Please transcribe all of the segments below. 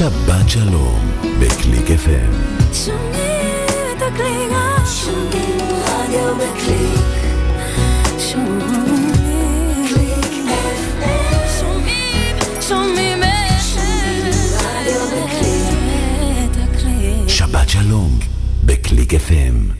שבת שלום בקליק FM. שומעים את הקליק, שומעים רדיו בקליק. שומעים קליק FM. שומעים, שומעים רדיו בקליק. שבת שלום בקליק FM.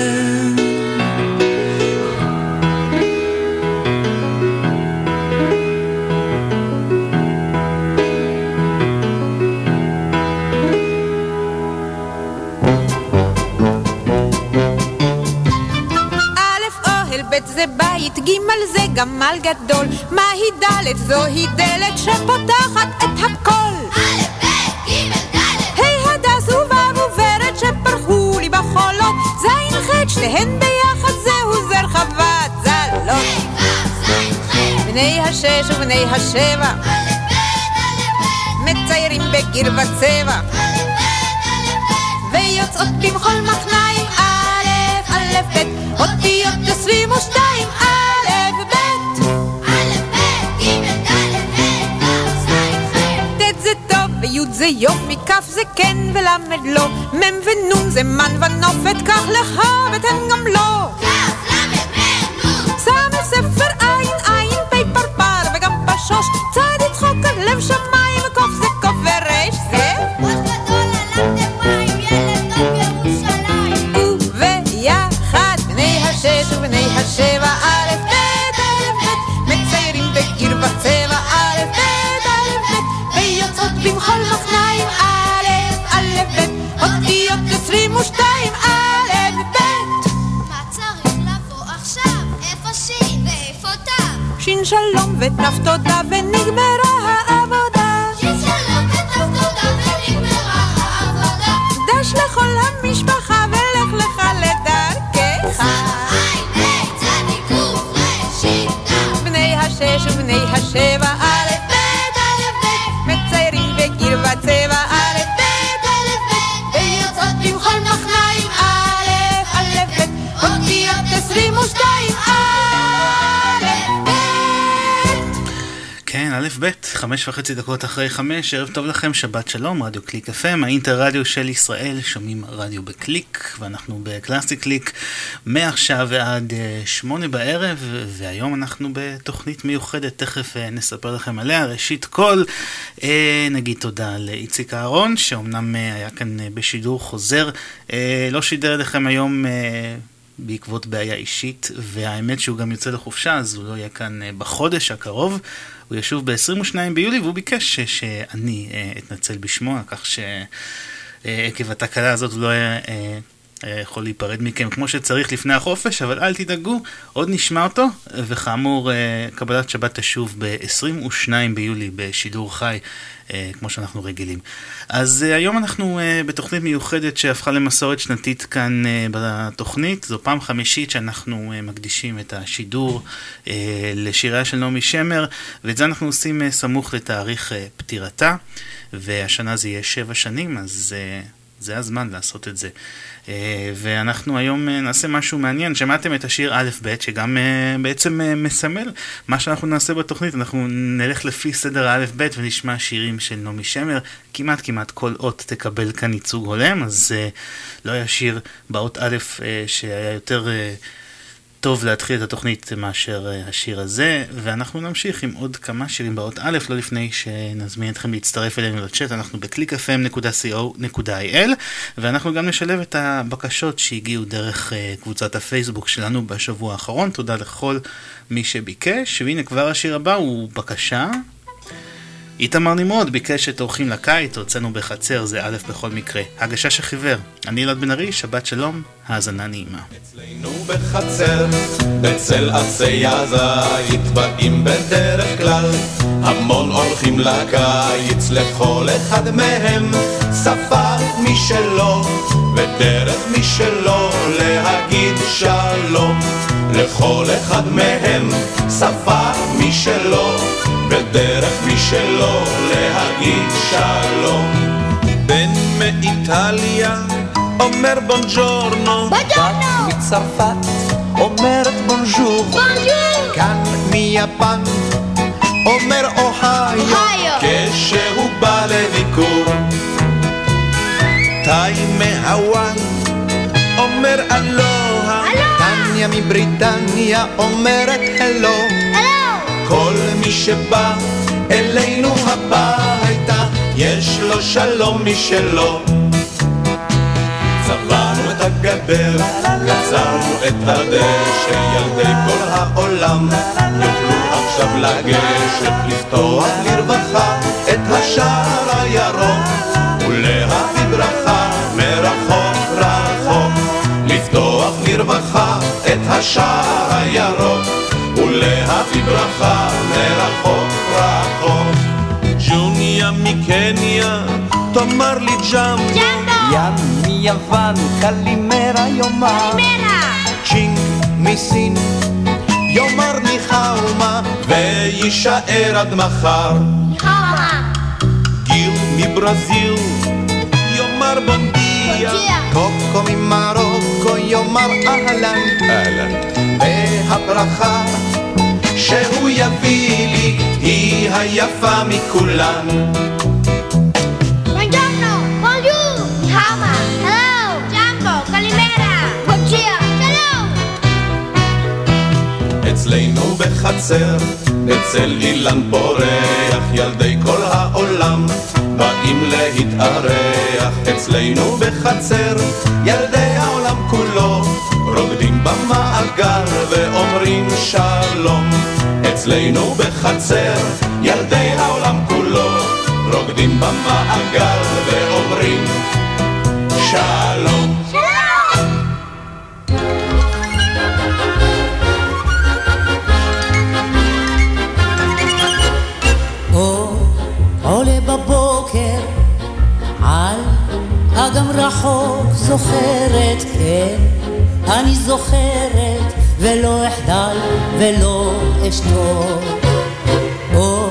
ג' זה גמל גדול. מהי ד' זוהי דלת שפותחת את הכל. א', ב', ג', ד'. ה', הדס וו' וורד שפרחו לי בחולות. ז', ח', שתיהן ביחד זהו זר חוות זלות. בני השש ובני השבע. מציירים בגיר וצבע. ויוצאות במחול מחניים א', א', ב', אותיות 22 זה יופי, כ' זה כן ולמד לא, מ' ונ' זה מן ונופת, קח לך ותן גם לו. שלום ותף חמש וחצי דקות אחרי חמש, ערב טוב לכם, שבת שלום, רדיו קליק FM, האינטרדיו של ישראל, שומעים רדיו בקליק, ואנחנו בקלאסי קליק מעכשיו ועד אה, שמונה בערב, והיום אנחנו בתוכנית מיוחדת, תכף אה, נספר לכם עליה. ראשית כל, אה, נגיד תודה לאיציק אהרון, שאומנם היה כאן בשידור חוזר, לא שידר לכם היום... בעקבות בעיה אישית, והאמת שהוא גם יוצא לחופשה, אז הוא לא יהיה כאן בחודש הקרוב. הוא ישוב ב-22 ביולי, והוא ביקש שאני אה, אתנצל בשמו, כך שעקב התקלה הזאת הוא לא היה אה, אה, יכול להיפרד מכם כמו שצריך לפני החופש, אבל אל תדאגו, עוד נשמע אותו, וכאמור, אה, קבלת שבת תשוב ב-22 ביולי בשידור חי. אה, כמו שאנחנו רגילים. אז אה, היום אנחנו בתוכנית מיוחדת שהפכה למסורת שנתית כאן בתוכנית. זו פעם חמישית שאנחנו מקדישים את השידור לשיריה של נעמי שמר, ואת זה אנחנו עושים סמוך לתאריך פטירתה, והשנה זה יהיה שבע שנים, אז זה הזמן לעשות את זה. אה, ואנחנו היום אה, נעשה משהו מעניין. שמעתם את השיר א' ב', שגם אה, בעצם מסמל מה שאנחנו נעשה בתוכנית. אנחנו נלך לפי סדר האלף ב' ונשמע שירים של נעמי שמר. כמעט כמעט כל אות תקבל כאן ייצוג הולם, אז לא היה שיר באות א' שהיה יותר... טוב להתחיל את התוכנית מאשר אה, השיר הזה, ואנחנו נמשיך עם עוד כמה שירים באות א', לא לפני שנזמין אתכם להצטרף אלינו לצ'אט, אנחנו ב-clickfm.co.il, ואנחנו גם נשלב את הבקשות שהגיעו דרך אה, קבוצת הפייסבוק שלנו בשבוע האחרון, תודה לכל מי שביקש, והנה כבר השיר הבא הוא בקשה איתמר נמרוד ביקש את אורחים לקיץ, הוצאנו בחצר, זה א' בכל מקרה. הגשש החיוור, אני אלעד בן ארי, שבת שלום, האזנה נעימה. אצלנו בחצר, בצל עצי הזית, באים בדרך כלל, המון אורחים לקיץ, לכל אחד מהם שפה משלו, ודרך משלו להגיד שלום. לכל אחד מהם שפה משלו. בדרך משלו להגיד שלום. בן מאיטליה אומר בונג'ורנו, בת מצרפת אומרת בונז'ור, כאן מיפן אומר אוהיו, כשהוא בא לביקור. תאי מהוואן אומר אלוה, טניה מבריטניה אומרת הלו. שבא אלינו הביתה, יש לו שלום משלו. צבענו את הגדר, קצרנו את הדשא, ילדי כל העולם יוכלו עכשיו לגשת, לפתוח לרווחה את השער הירוק, ולהביא ברכה מרחוק רחוק, לפתוח לרווחה את השער הירוק. ולהביא ברכה מרחוק רחוק. ג'וניה מקניה, תאמר לי ג'מבו. ים מיוון, קלימרה יאמר. צ'ינג מסין, יאמר ניחאומה, ויישאר עד מחר. גיל מברזיל, יאמר בונדיה. קוקו ממרוקו, יאמר אהלן. אהלן. והברכה שהוא יביא לי היא היפה מכולן. אצלנו בחצר, אצל אילן פורח, ילדי כל העולם באים להתארח. אצלנו בחצר, ילדי העולם כולו רוקדים במעגל ואומרים שלום. אצלנו בחצר, ילדי העולם כולו, רוקדים במעגל ואומרים שלום. אגם רחוק זוכרת כן אני זוכרת ולא אחדל ולא אשתוק. או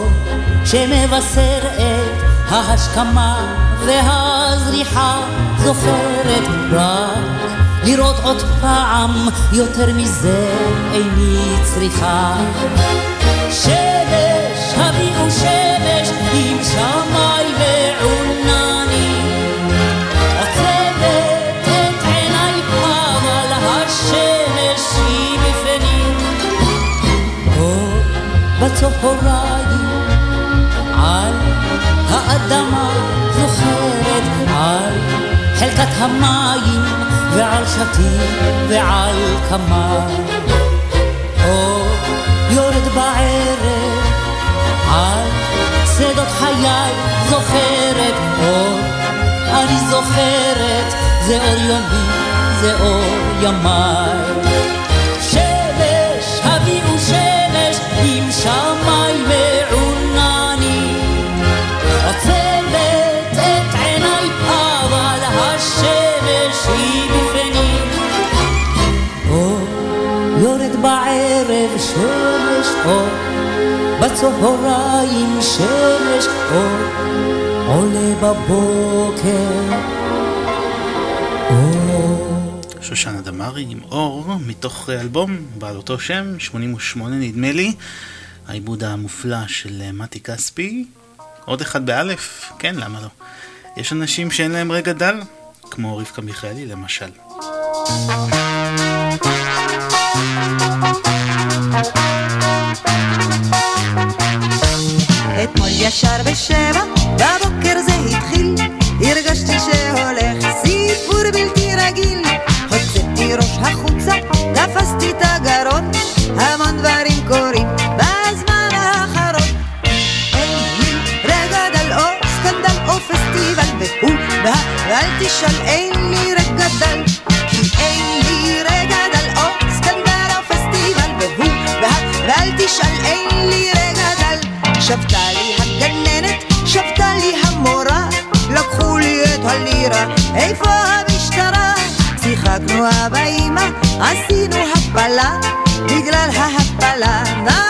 שמבשר את ההשכמה והזריחה זוכרת רק לראות עוד פעם יותר מזה איני צריכה. שמש, הביאו שמש עם שמיים בצהריים על האדמה זוכרת על חלקת המים ועל שתים ועל כמה. או יורד בערב על שדות חיי זוכרת אור אני זוכרת זה אור יומי זה אור ימיי בערב שמש אור בצהריים שמש אור עולה בבוקר שושנה דמארי עם אור, מתוך אלבום בעל אותו שם, 88 נדמה לי. העיבוד המופלא של מתי כספי. עוד אחד באלף? כן, למה לא? יש אנשים שאין להם רגע דל, כמו רבקה מיכאלי למשל. אתמול ישר בשבע, בבוקר זה התחיל, הרגשתי שהולך סיפור בלתי רגיל. הוצאתי ראש החוצה, תפסתי את הגרון, המון דברים קורים בזמן האחרון. אין רגע דל או סקנדל או פסטיבל, והוא בא, ואל תשאל, אין לי רגע דל. ואל תשאל, אין לי רגע דל. שבתה לי הגננת, שבתה לי המורה, לקחו לי את הלירה, איפה המשטרה? שיחקנו אבא אמא, עשינו הפלה, בגלל ההפלה. נא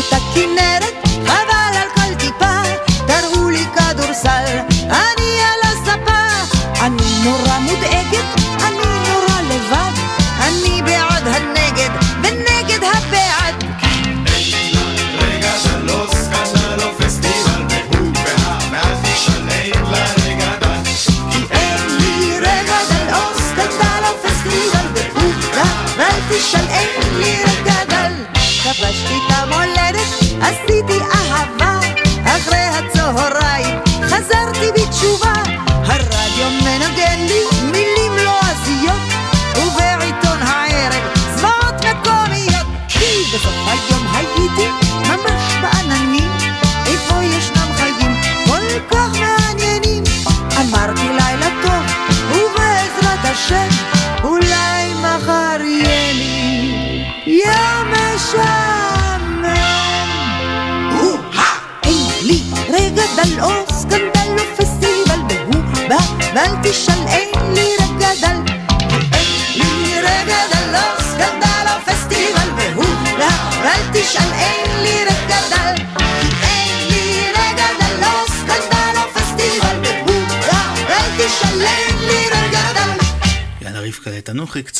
את הכנרת,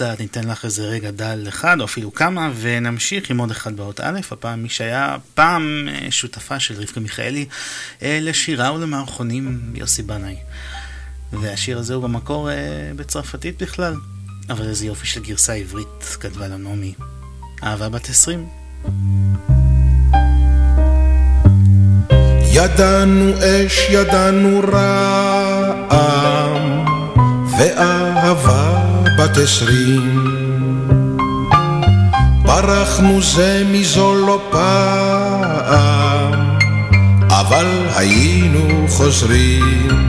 קצת, ניתן לך איזה רגע דל אחד או אפילו כמה ונמשיך עם עוד אחד באות א', הפעם מי שהיה פעם אה, שותפה של רבקה מיכאלי אה, לשירה ולמערכונים יוסי בנאי. והשיר הזה הוא במקור אה, בצרפתית בכלל, אבל איזה יופי של גרסה עברית כתבה לו נעמי. אהבה בת עשרים. ידענו אש, ידענו רעם, ואהבה בת עשרים. ברחנו זה מזו לא פעם, אבל היינו חוזרים.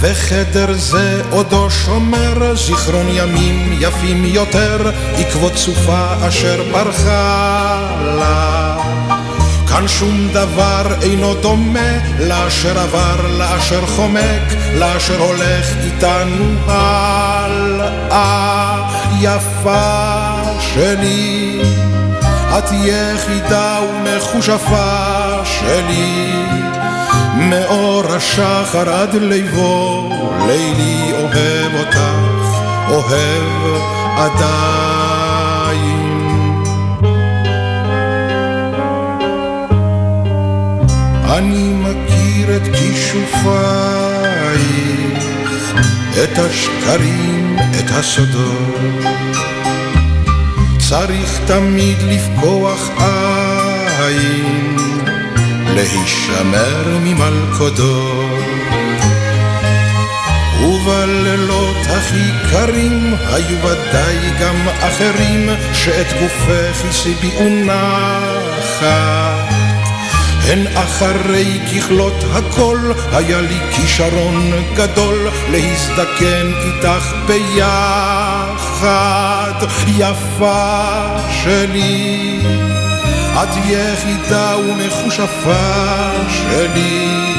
וחדר זה עודו שומר זיכרון ימים יפים יותר, עקבות סופה אשר ברחה לה. כאן שום דבר אינו דומה לאשר עבר, לאשר חומק, לאשר הולך איתנו הלאה. יפה שלי, את יחידה ומחושפה שלי, מאור השחר עד ליבו, לילי אוהב אותך, אוהב עדיין. אני מכיר את כישופייך, את השקרים, את הסודות. צריך תמיד לפקוח עין, להישמר ממלכודות. ובלילות הכי קרים היו ודאי גם אחרים שאת גופך הסיביאו נחת. הן אחרי ככלות הכל, היה לי כישרון גדול להזדקן איתך ביחד, יפה שלי. את יחידה ומכושפה שלי,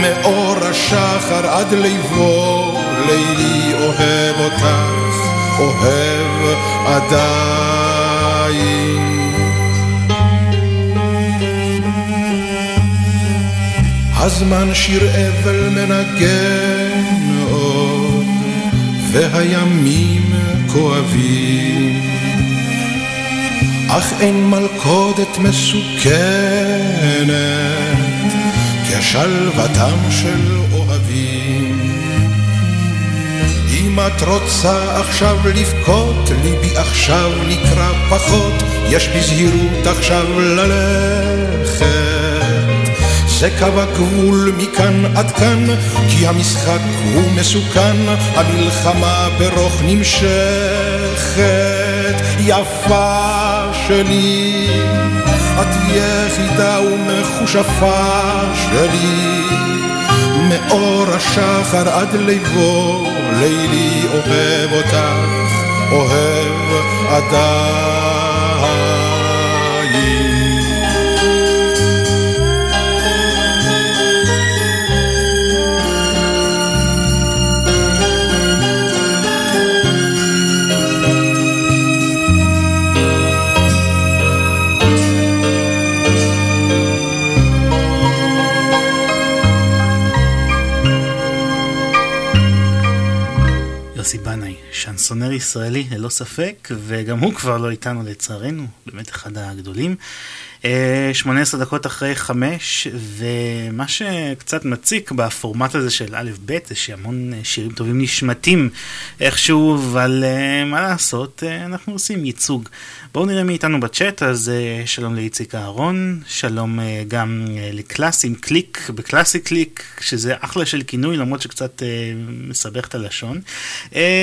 מאור השחר עד ליבו, לילי אוהב אותך, אוהב עדיין. הזמן שיר אבל מנגן עוד, והימים כואבים. אך אין מלכודת מסוכנת כשלוותם של אוהבים. אם את רוצה עכשיו לבכות, ליבי עכשיו נקרא פחות, יש בזהירות עכשיו ללכת. זה קו הגבול מכאן עד כאן, כי המשחק הוא מסוכן, המלחמה ברוך נמשכת. יפה שלי, את יחידה ומכושפה שלי, מאור השחר עד ליבו, לילי אוהב אותך, אוהב עדיין. ישראלי ללא ספק, וגם הוא כבר לא איתנו לצערנו, באמת אחד הגדולים. 18 אה, דקות אחרי חמש, ומה שקצת מציק בפורמט הזה של א' ב' זה שהמון אה, שירים טובים נשמטים איכשהו, אבל אה, מה לעשות, אנחנו עושים ייצוג. בואו נראה מי איתנו בצ'אט, אז שלום לאיציק אהרון, שלום גם לקלאסי עם קליק, בקלאסי קליק, שזה אחלה של כינוי, למרות שקצת מסבך את הלשון.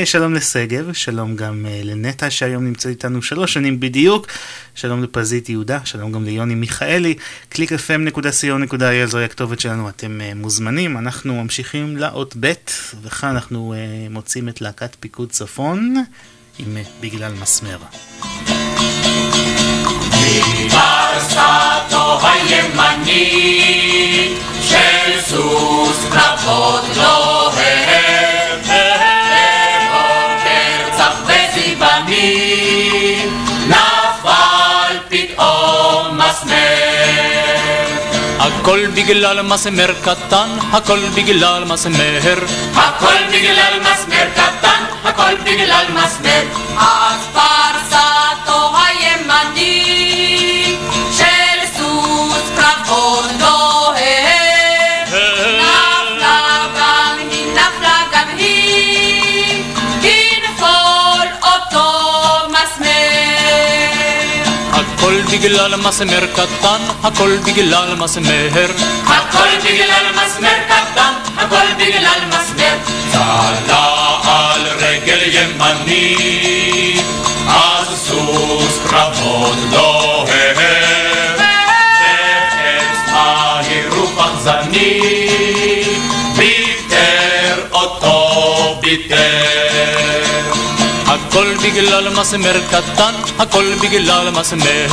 שלום לשגב, שלום גם לנטע שהיום נמצא איתנו שלוש שנים בדיוק, שלום לפזית יהודה, שלום גם ליוני מיכאלי, www.clickfm.co.il זוהי הכתובת שלנו, אתם מוזמנים. אנחנו ממשיכים לאות ב', וכאן אנחנו מוצאים את להקת פיקוד צפון עם בגלל מסמר. של סוס קרבות לוהר, בבוקר צח וזיבני הכל בגלל מסמר קטן, הכל בגלל מסמר. הכל בגלל מסמר קטן, הכל בגלל מסמר. אז פרסתו בגלל מסמר קטן, הכל בגלל מסמר. הכל בגלל מסמר קטן, הכל בגלל מסמר. צלה על רגל ימני, אז סוס קרבות דוהר. בחץ מהירו פחזני, ביטר אותו ביטר. בגלל מסמר קטן, הכל בגלל מסמר.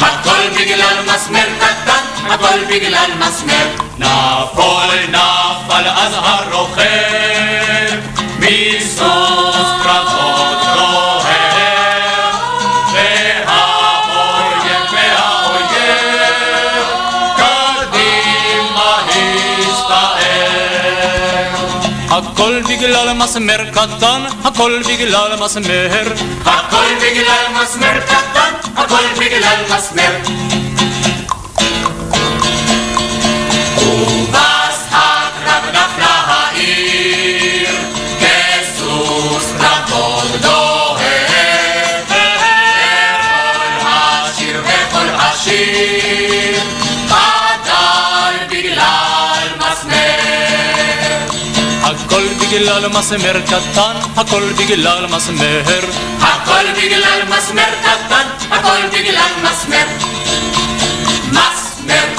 הכל בגלל מסמר קטן, הכל בגלל מסמר. נפול נפל אז הרוכב, מסוס בגלל מסמר קטן, הכל בגלל מסמר. הכל בגלל מסמר קטן, הכל בגלל בגלל מסמר קטן, הכל בגלל מסמר. הכל בגלל מסמר קטן, הכל בגלל מסמר. מסמר.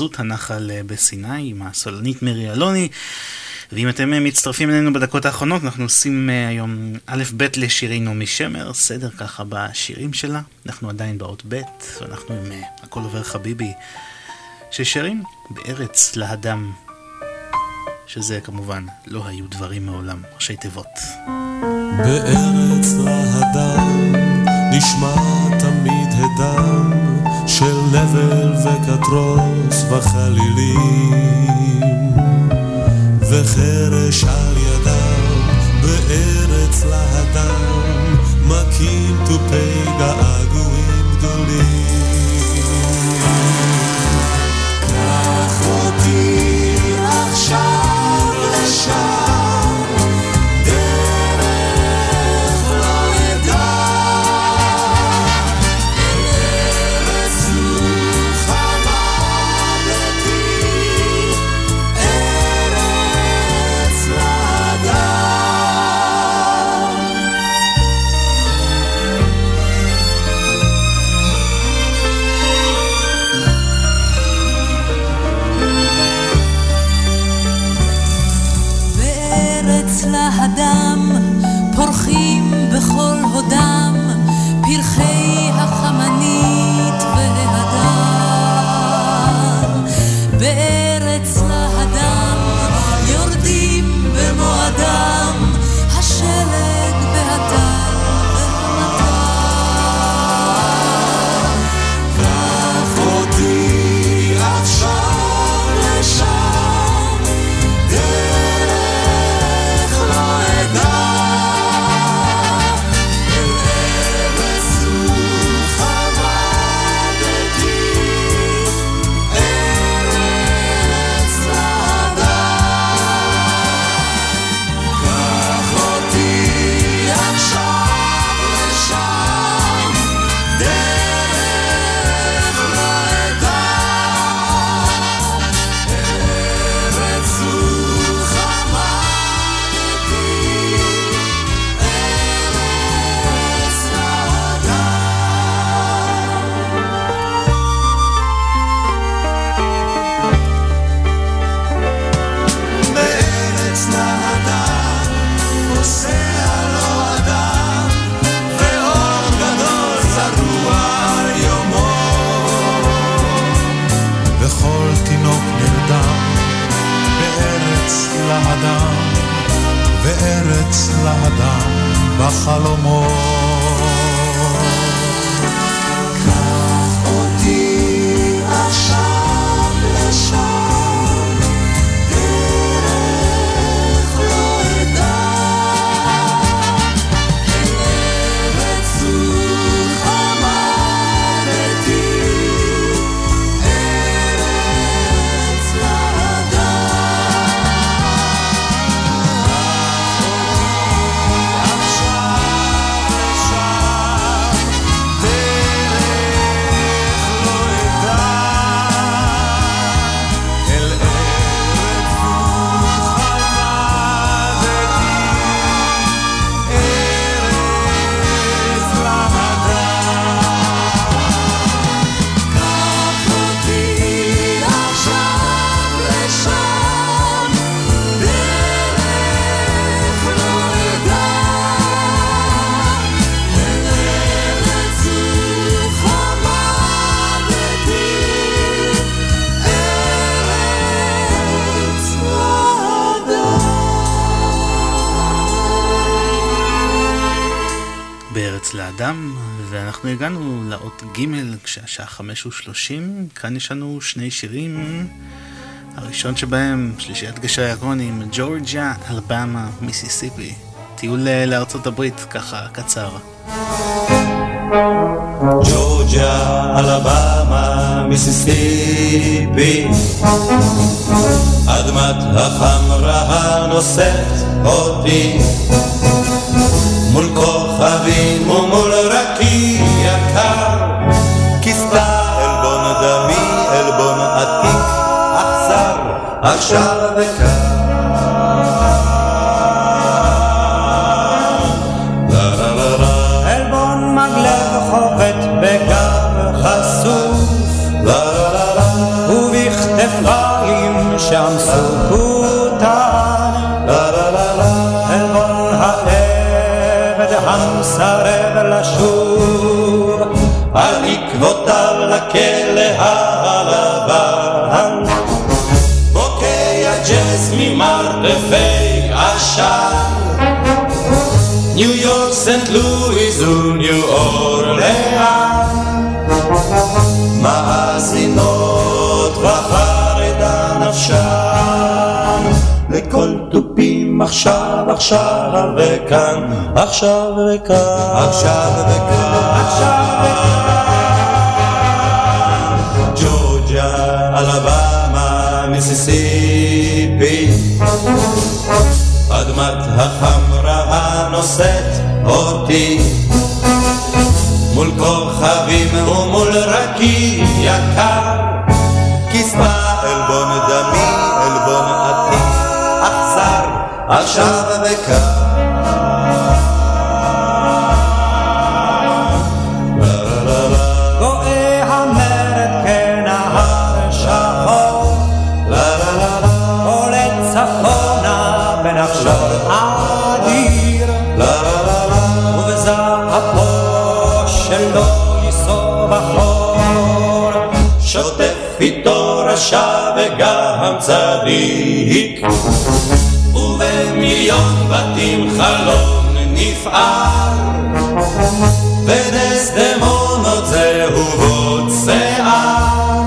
בהאחזות הנחל אה, בסיני עם הסולנית מירי אלוני. ואם אתם אה, מצטרפים אלינו בדקות האחרונות, אנחנו עושים היום א' ב' לשירי נעמי שמר, סדר ככה בשירים שלה. אנחנו עדיין באות ב', ואנחנו עם הכל עובר חביבי, ששרים בארץ להדם, שזה כמובן לא היו דברים מעולם, ראשי תיבות. בארץ להדם נשמע תמיד הדם של נבל וקטרוס וחלילים וחרש על ידם בארץ להדם מכים תופי געגועים גדולים לאדם בחלומות. כשהשעה חמש ושלושים, כאן יש לנו שני שירים. הראשון שבהם, שלישיית גשי הירקון עם ג'ורג'יה, אלבמה, מיסיסיפי. טיול לארצות הברית, ככה קצר. ג'ורג'יה, אלבמה, מיסיסיפי, אדמת החמרה הנושאת אותי מול כוכבים ומול עכשיו וכאן. עלבון מגלב שם סוכותן. עלבון העבד המסרב לשוב, על עקבותיו לכלא הלבן. ממרתפי עשן ניו יורק, סנט לואיז וניו אורלאן מאזינות בחרדה נפשן. לכל תופים עכשיו, עכשיו וכאן, עכשיו וכאן, עכשיו וכאן, עכשיו וכאן. ג'ורג'ה, אלבמה, מיסיסיפי, אדמת החמרה הנושאת אותי. מול כוכבים ומול רקיע יקר כספה עלבון דמי, עלבון עתיק, אכזר עכשיו וכאן רשע וגם צדיק ובמיליון בתים חלום נפער ודסדמונות זהובות שיער.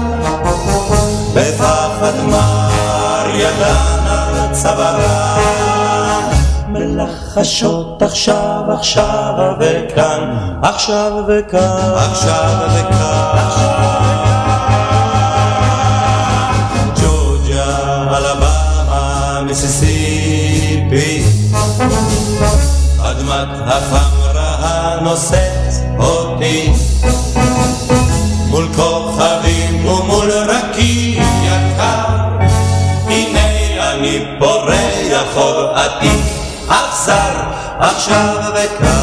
בפחד מר ידן על צווארן מלחשות עכשיו, עכשיו וכאן, עכשיו וכאן, עכשיו וכאן, החמרה הנושאת אותי. מול כוכבים ומול רקיע יקר הנה אני פורח חוב עתיק אכזר עכשיו וכאן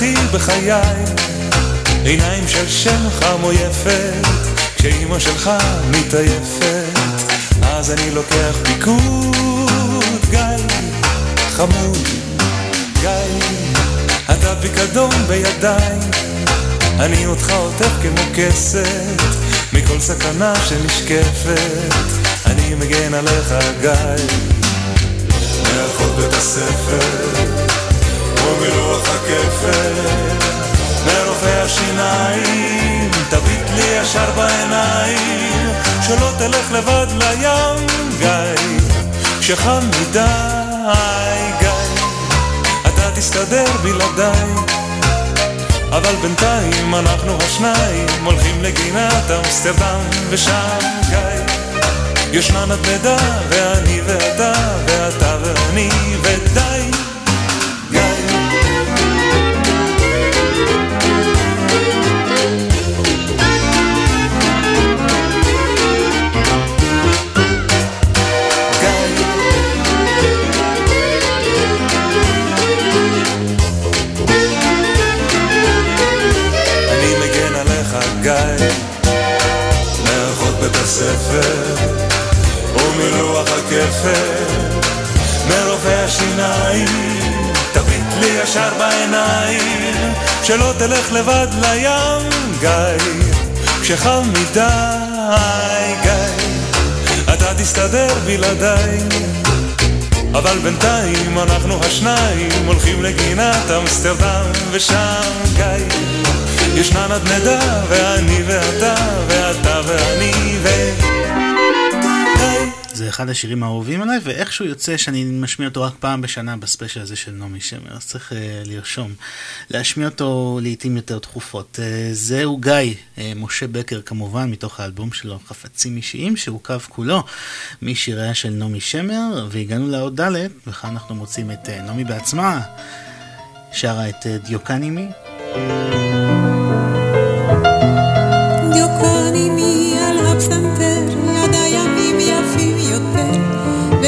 תנכי בחיי, עיניים של שם חם או יפת, כשאימא שלך מתעייפת, אז אני לוקח פיקוד, גיא, חמוד, גיא, אתה פיקדון בידיי, אני אותך עוטף כמו כסת, מכל סכנה שנשקפת, אני מגן עליך גיא. מאחות בית הספר, ומלוח הכפר, מרופא השיניים, תביט לי ישר בעיניים, שלא תלך לבד לים, גיא, כשחם מדי, גיא, אתה תסתדר בלעדיי. אבל בינתיים אנחנו השניים הולכים לגינת אמסטרדם ושם גיא. ישנה נדנדה ואני ואתה ואתה ואני שלא תלך לבד לים גיא. כשחם מדי גיא אתה תסתדר בלעדיי. אבל בינתיים אנחנו השניים הולכים לגינת אמסטרדם ושם גיא ישנה נדנדה ואני ואתה ואתה ואני ו... זה אחד השירים האהובים עליי, ואיכשהו יוצא שאני משמיע אותו רק פעם בשנה בספיישל הזה של נעמי שמר, אז צריך uh, לרשום. להשמיע אותו לעיתים יותר תכופות. Uh, זהו גיא, uh, משה בקר כמובן, מתוך האלבום שלו, חפצים אישיים, שהורכב כולו משיריה של נעמי שמר, והגענו לעוד ד', וכאן אנחנו מוצאים את uh, נעמי בעצמה, שרה את uh, דיוקנימי.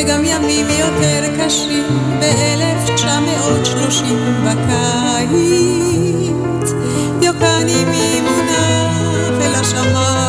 וגם ימים יותר קשים ב-1930 בקיץ. דיוקני ממונה אל השמיים,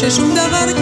קורה ששום דבר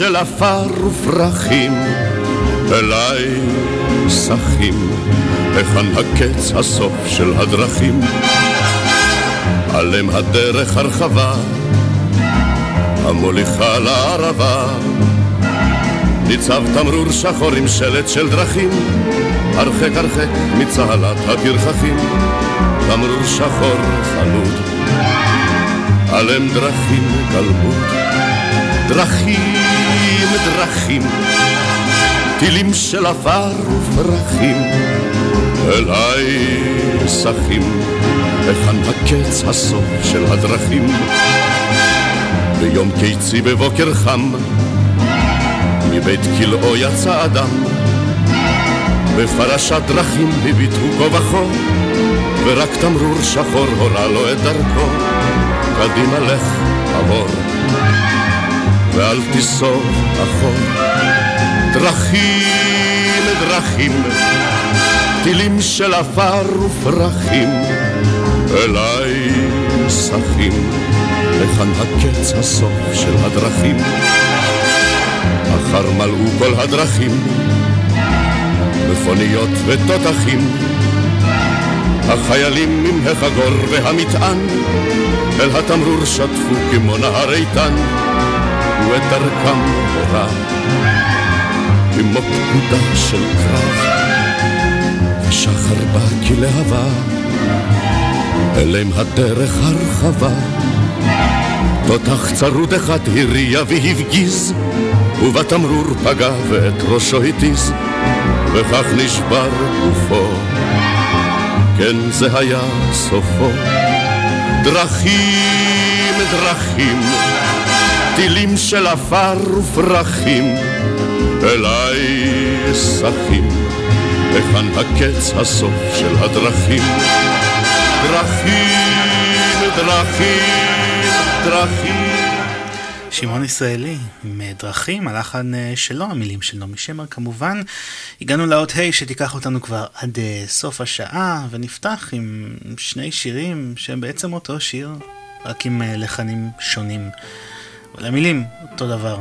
של עפר ופרחים אליי שחים, היכן הקץ הסוף של הדרכים? עלם הדרך הרחבה, המוליכה לערבה. ניצב תמרור שחור עם שלט של דרכים, הרחק הרחק מצהלת הפרחחים, תמרור שחור חלוד, עלם דרכים גלמוד. דרכים, דרכים, טילים של עפר ופרחים, אליי שחים, היכן הקץ הסוף של הדרכים? ביום קיצי בבוקר חם, מבית כלאו יצא אדם, בפרשת דרכים הביטו כה ורק תמרור שחור הורה לו את דרכו, קדימה לך עבור. ואל תיסוב אחור. דרכים, דרכים, טילים של עפר ופרחים, אליי שחים, לכאן הקץ הסוף של הדרכים. מחר מלאו כל הדרכים, מכוניות ותותחים, החיילים עם החגור והמטען, אל התמרור שטפו כמו נהר איתן. את דרכם הורה, כמו פקודה של קרב, ושחר בא כלהבה, אליהם הדרך הרחבה. תותח צרוד אחד הריע והפגיז, ובתמרור פגע ואת ראשו התיז, וכך נשבר גופו. כן, זה היה סופו. דרכים, דרכים, טילים של עפר ופרחים, אליי שחים, היכן הקץ הסוף של הדרכים? דרכים, דרכים, דרכים. שמעון ישראלי, עם דרכים, הלחן אה, שלו, המילים של נעמי שמר כמובן. הגענו לאות ה' שתיקח אותנו כבר עד אה, סוף השעה, ונפתח עם שני שירים שהם בעצם אותו שיר, רק עם אה, לחנים שונים. אבל המילים אותו דבר.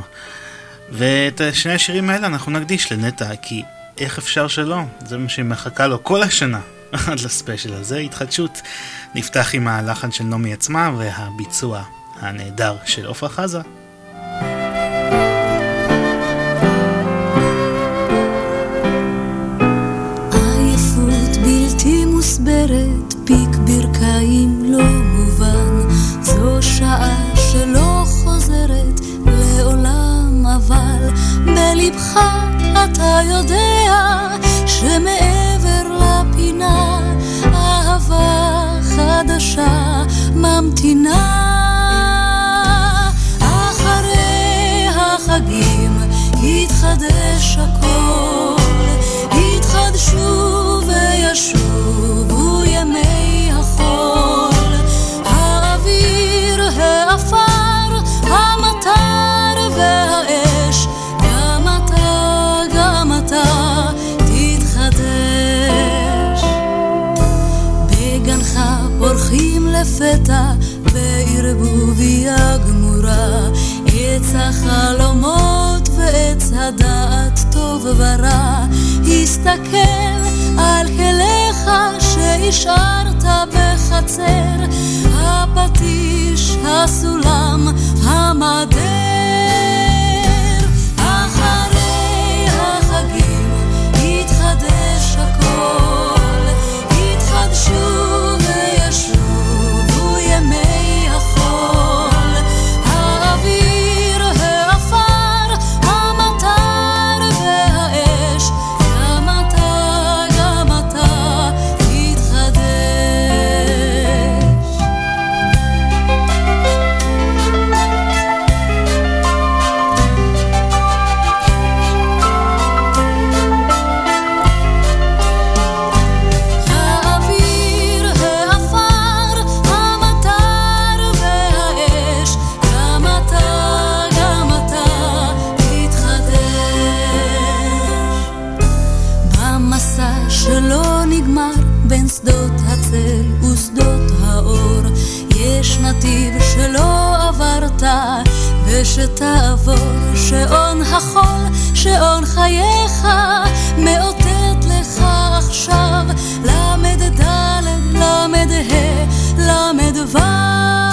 ואת שני השירים האלה אנחנו נקדיש לנטע, כי איך אפשר שלא? זה מה שהיא מחכה לו כל השנה, עד לספיישל הזה. התחדשות נפתח עם הלחן של נעמי עצמה והביצוע הנהדר של עפרה חזה. מוסברת, פיק ברכיים לא מובן, זו שעה שלא אבל בלבך אתה יודע שמעבר לפינה אהבה חדשה ממתינה. אחרי החגים יתחדש הכל, יתחדשו וישובו ימי החול, לפתע בערבוביה גמורה, עץ החלומות ועץ הדעת טוב ורע, הסתכל על כליך שהשארת בחצר, הפטיש, הסולם, המדר. ושתעבור, שעון החול, שעון חייך, מאותת לך עכשיו, למד ד', למד ה',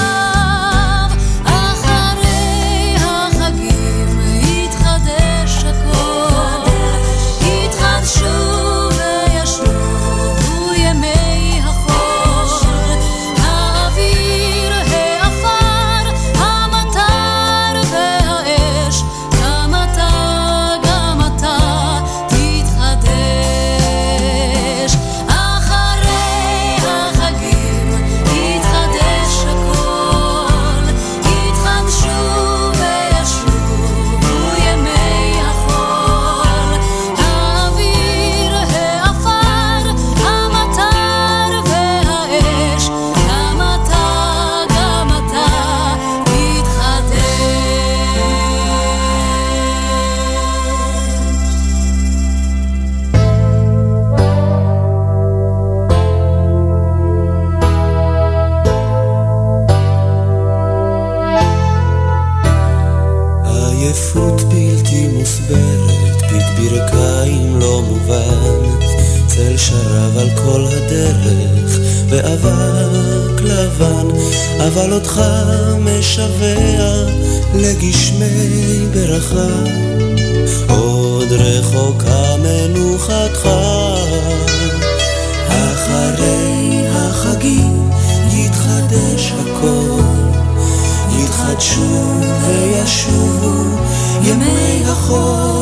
אבל אותך משווע לגשמי ברכה, עוד רחוקה מנוחתך. אחרי החגים יתחדש הכל. יתחדשו וישובו ימי החול.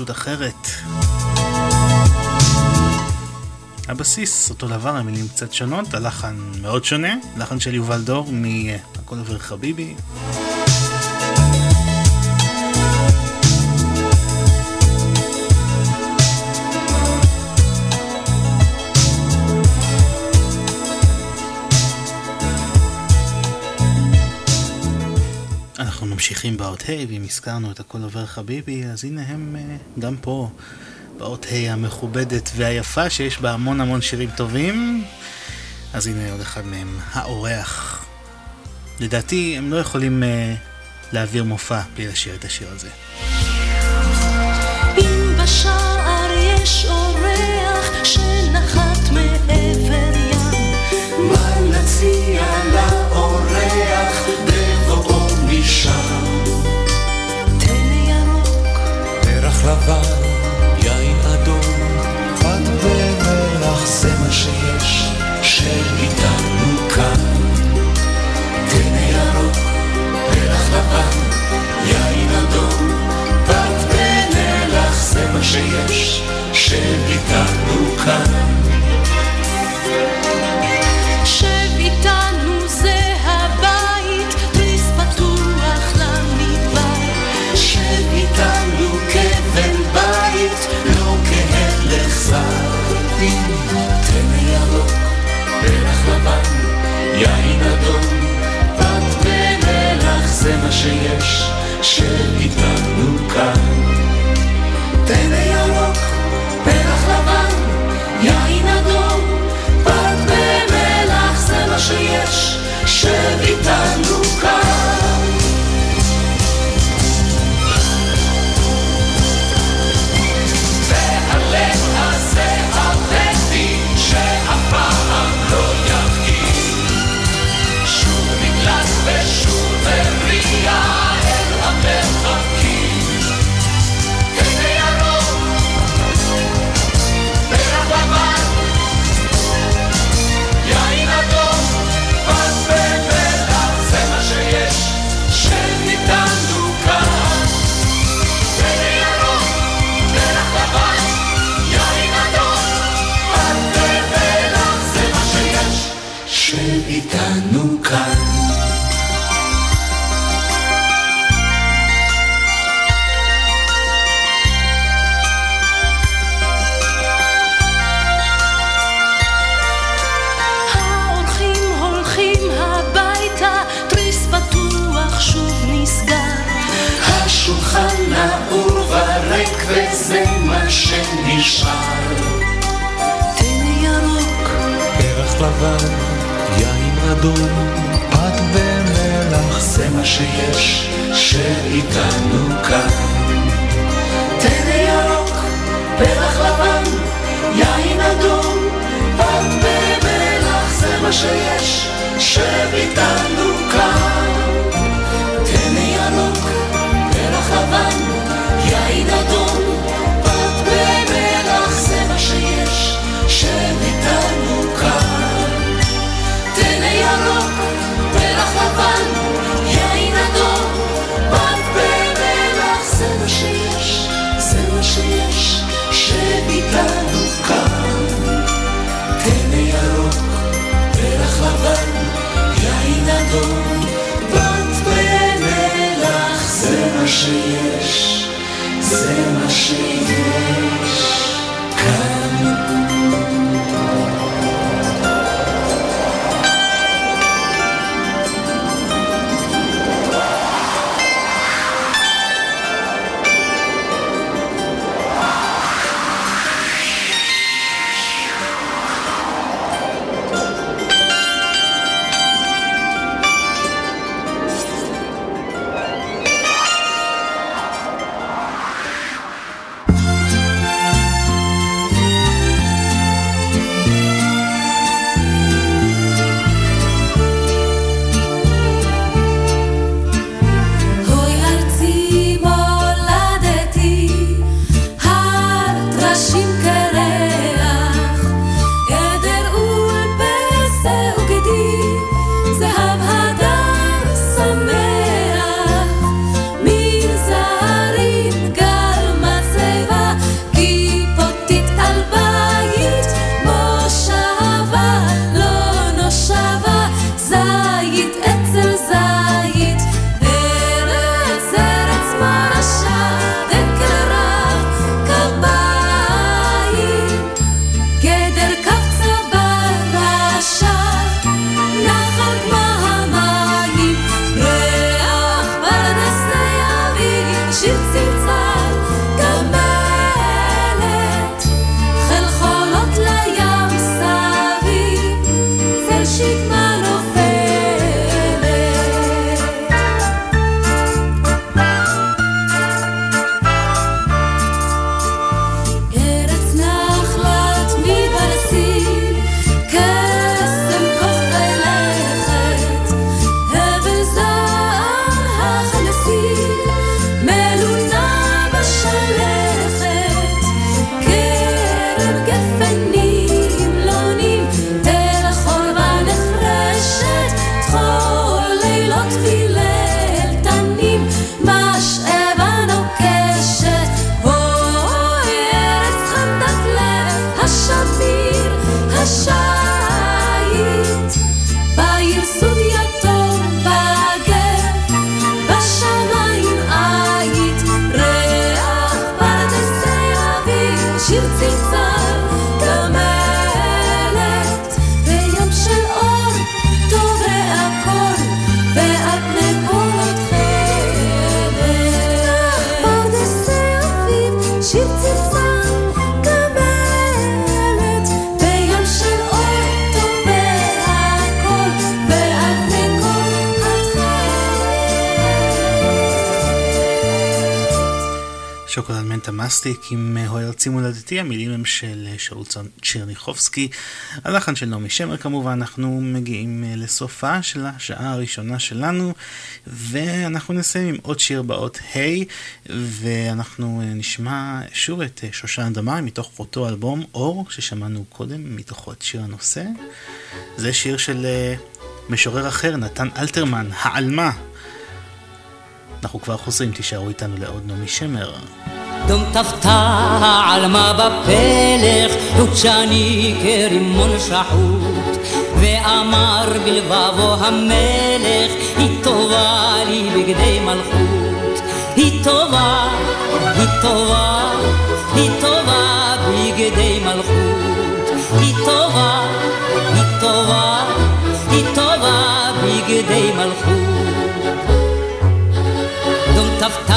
התחדשות אחרת. הבסיס אותו דבר, המילים קצת שונות, הלחן מאוד שונה, לחן של יובל דור מ"הכל עובר חביבי". ממשיכים באות ה' ואם הזכרנו את הכל עובר חביבי אז הנה הם אה, גם פה באות ה' המכובדת והיפה שיש בה המון המון שירים טובים. אז הנה עוד אחד מהם, האורח. לדעתי הם לא יכולים אה, להעביר מופע בלי לשיר את השיר הזה. אם בשער יש אורח שנחת מעבר לבן, יין אדום, פת ומלח זה מה שיש, שאיתנו כאן. תן ירוק, פרח לבן, יין אדום, פת ונלח זה מה שיש, שאיתנו כאן. טנא ירוק, פרח לבן, יין אדום, פת ומלח זה מה שיש, שהתנגנו כאן. טנא ירוק, פרח לבן, יין אדום, פת ומלח זה מה שיש, שב איתנו לבן, יין אדום, פת במלח, זה מה שיש, שאיתנו כאן. תן ירוק, פרח לבן, יין אדום, פת במלח, זה מה שיש, שב איתנו כאן. צ'רניחובסקי, הלחן של נעמי שמר כמובן, אנחנו מגיעים אה, לסופה של השעה הראשונה שלנו, ואנחנו נסיים עם עוד שיר באות ה', ואנחנו אה, נשמע שוב את אה, שושן דמאי מתוך אותו אלבום אור, ששמענו קודם, מתוכו את שיר הנושא. זה שיר של משורר אחר, נתן אלתרמן, העלמה. אנחנו כבר חוזרים, תישארו איתנו לעוד נעמי שמר. דום טפתה עלמה בפלך, וקשני כרימון שחוט, ואמר בלבבו המלך, היא טובה לי בגדי מלכות. היא טובה, היא טובה, היא טובה בגדי מלכות. היא טובה, היא טובה, היא טובה בגדי מלכות. דום טפתה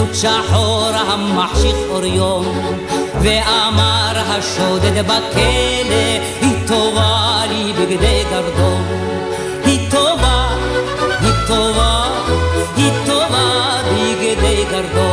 חוט שחור המחשיך אור יום, ואמר השודד בכלא, היא טובה לי בגדי גרדום. היא טובה, היא טובה, היא טובה בגדי גרדום.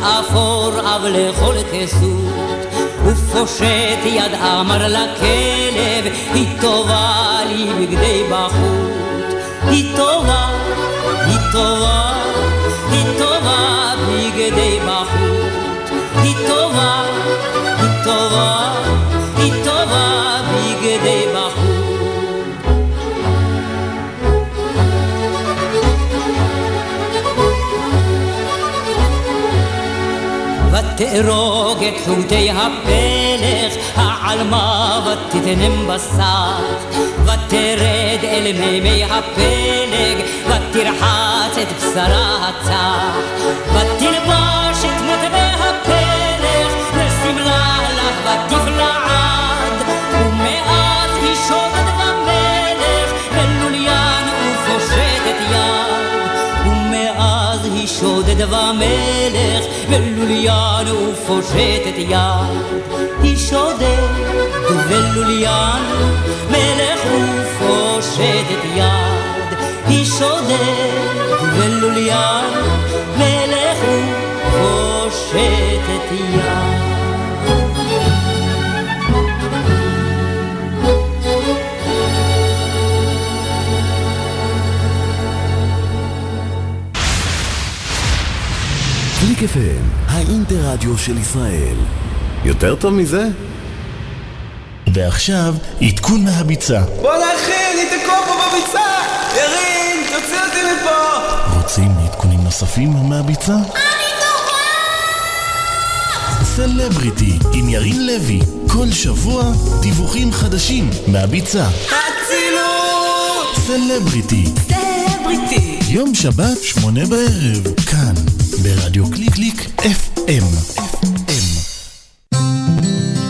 ותאפור אב לכל כסות. ופושט יד אמר לכלב, היא טובה לי בגדי בחוט. היא טובה, היא טובה, היא טובה בגדי בחוט. היא טובה, היא טובה, ותארוג את חוטי הפלך, העלמה ותתנם בסך, ותרד אל מימי הפלג, ותרחץ את בשרה הצח, ותלבש את מטבע הפלך, ושמלה לך ותפלעד, ומאז היא שודד במלך, ולוליין ופושטת יד, ומאז היא שודד במלך, בלוליין ופושטת יד, איש עודד ובלוליין, מלך ופושטת יד, איש עודד ובלוליין, מלך ופושטת יד. קליק FM, האינטרדיו של ישראל. יותר טוב מזה? ועכשיו, עדכון מהביצה. בואנה אחי, אני תקוע פה בביצה! ירין, תוציא אותי מפה! רוצים עדכונים נוספים מהביצה? סלבריטי עם ירין לוי, כל שבוע דיווחים חדשים מהביצה. אצילות! סלבריטי, סלבריטי! יום שבת, שמונה בערב, כאן, ברדיו קליק קליק FM.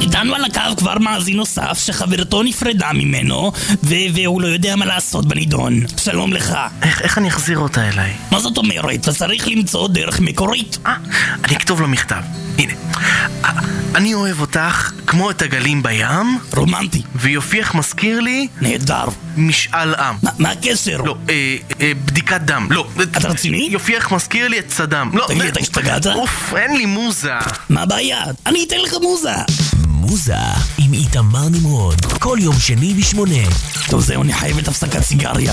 איתנו על הקו כבר מאזין נוסף שחברתו נפרדה ממנו ו- והוא לא יודע מה לעשות בנידון. שלום לך. איך, איך אני אחזיר אותה אליי? מה זאת אומרת? אתה צריך למצוא דרך מקורית. אה, אני אכתוב לו מכתב. הנה. אה, אני אוהב אותך כמו את הגלים בים. רומנטי. ויופייך מזכיר לי... נהדר. משאל עם. מה, מה הקשר? לא, אה, אה, בדיקת דם. לא. אתה רציני? יופייך מזכיר לי את סדאם. לא. תגיד אתה השתגעת? אוף, אין לי מוזה. מה הבעיה? אני אתן לך מוזה. מוזה עם איתמר נמרוד, כל יום שני בשמונה. טוב זהו, אני חייב את הפסקת סיגריה.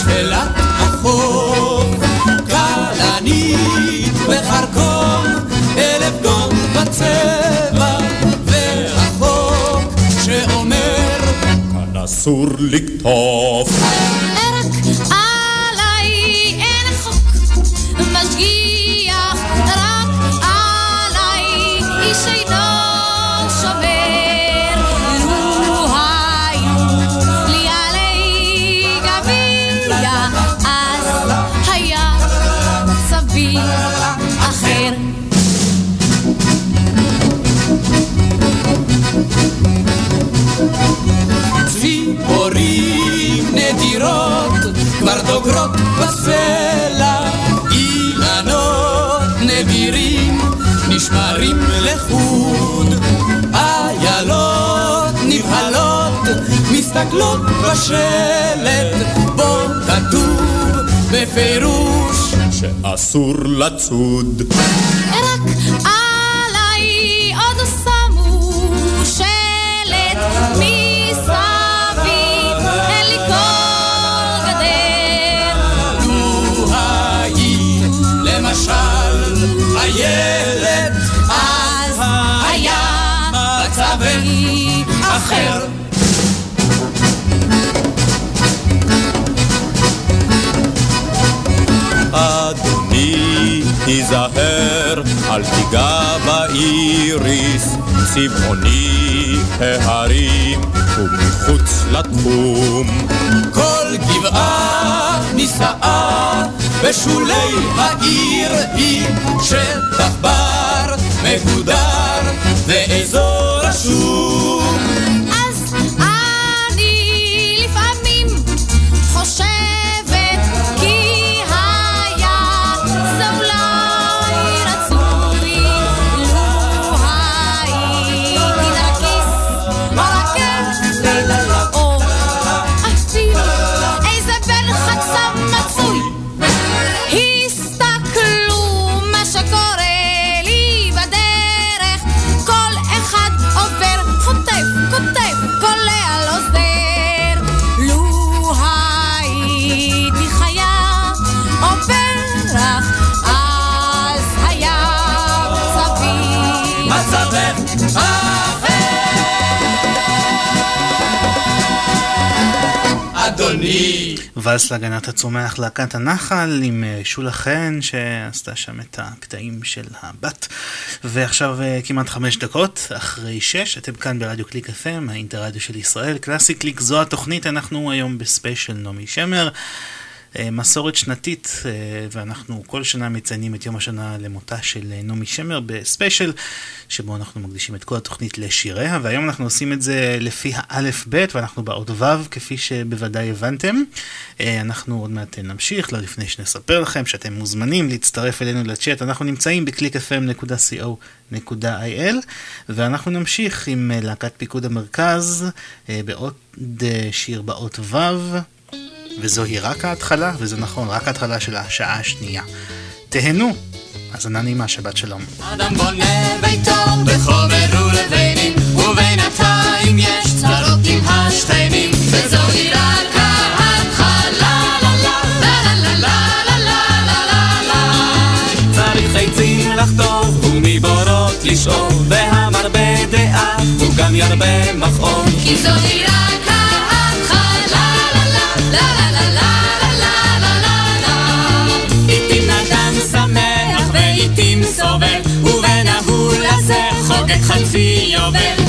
משפלת החוף, כלנית וחרקום, אלף גון בצבע, והחוק שאומר שאסור לקטוף. דוגרות בסלע. אילנות נדירים נשמרים לחוד. איילות נבהלות מסתכלות בשלט. בו כתוב בפירוש שאסור לצוד. רק אחר. אדוני, היזהר, אל תיגע באיריס, צבעוני ההרים ומחוץ לתחום. כל גבעה נישאה בשולי העיר היא שטח בר מגודר ואזור רשום ואלס להגנת הצומח להקת הנחל עם אה, שולה חן שעשתה שם את הקטעים של הבת. ועכשיו אה, כמעט חמש דקות אחרי שש, אתם כאן ברדיו קליק FM, האינטרדיו של ישראל, קלאסי קליק זו התוכנית, אנחנו היום בספיישל נעמי שמר. אה, מסורת שנתית, אה, ואנחנו כל שנה מציינים את יום השנה למותה של אה, נעמי שמר בספיישל, שבו אנחנו מקדישים את כל התוכנית לשיריה, והיום אנחנו עושים את זה לפי האלף-בית, ואנחנו באות ו', כפי שבוודאי הבנתם. אנחנו עוד מעט נמשיך, לא לפני שנספר לכם שאתם מוזמנים להצטרף אלינו לצ'אט, אנחנו נמצאים ב-clickfm.co.il, ואנחנו נמשיך עם להקת פיקוד המרכז בעוד שיר באות ו'. וזוהי רק ההתחלה, וזה נכון, רק ההתחלה של השעה השנייה. תהנו, האזנה נעימה, שבת שלום. אדם בונה ביתו בחומר ולבנים, ובינתיים יש צרות עם השכנים, וזוהי רק ההתחלה, לה לה לה לה לה לה לה לה לה לה צריך חיצים לחטוף ומבורות לשאוב, והמרבה דעה הוא גם ירבה מכאוב. כי זוהי רק חצי יובל.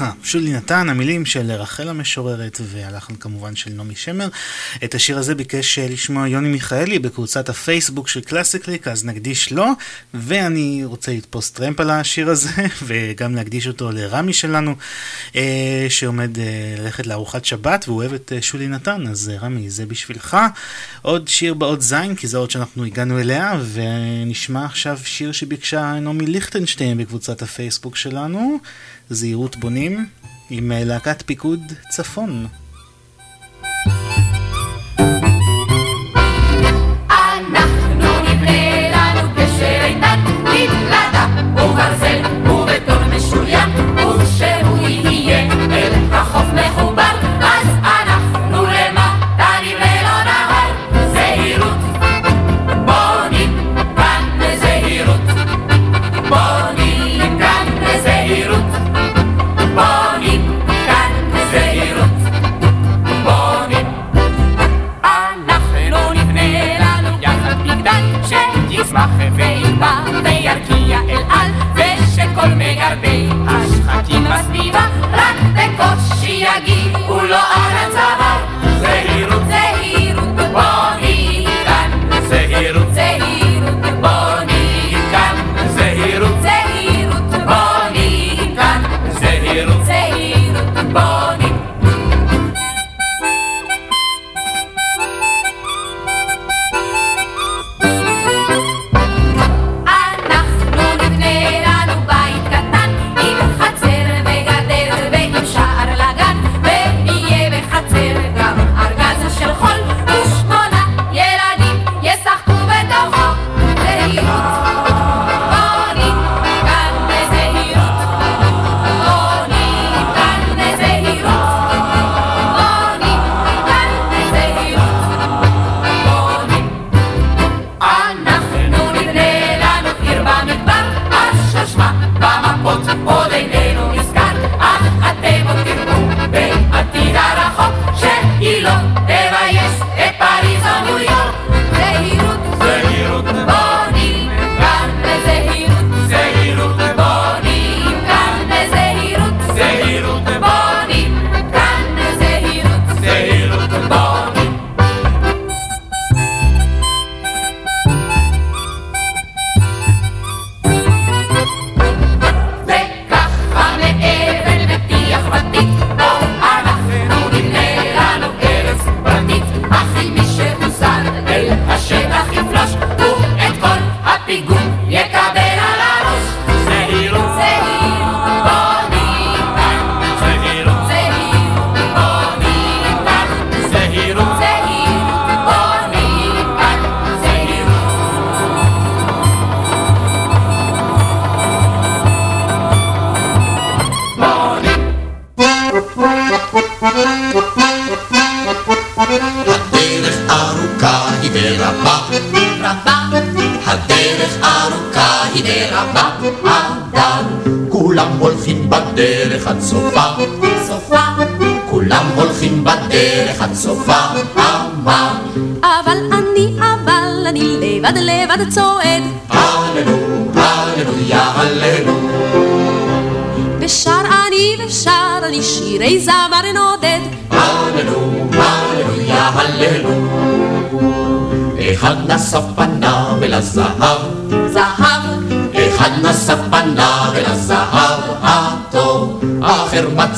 לך ועליך, שולי נתן, המילים של רחל המשוררת והלחן כמובן של נעמי שמר. את השיר הזה ביקש אה, לשמוע יוני מיכאלי בקבוצת הפייסבוק של קלאסיקליק, אז נקדיש לו, ואני רוצה לתפוס טרמפ על השיר הזה, וגם להקדיש אותו לרמי שלנו, אה, שעומד אה, ללכת לארוחת שבת, והוא אוהב את שולי נתן, אז רמי, זה בשבילך. עוד שיר באות זין, כי זה האות שאנחנו הגענו אליה, ונשמע עכשיו שיר שביקשה נעמי ליכטנשטיין בקבוצת הפייסבוק שלנו. זהירות בונים, עם אה, להקת פיקוד צפון.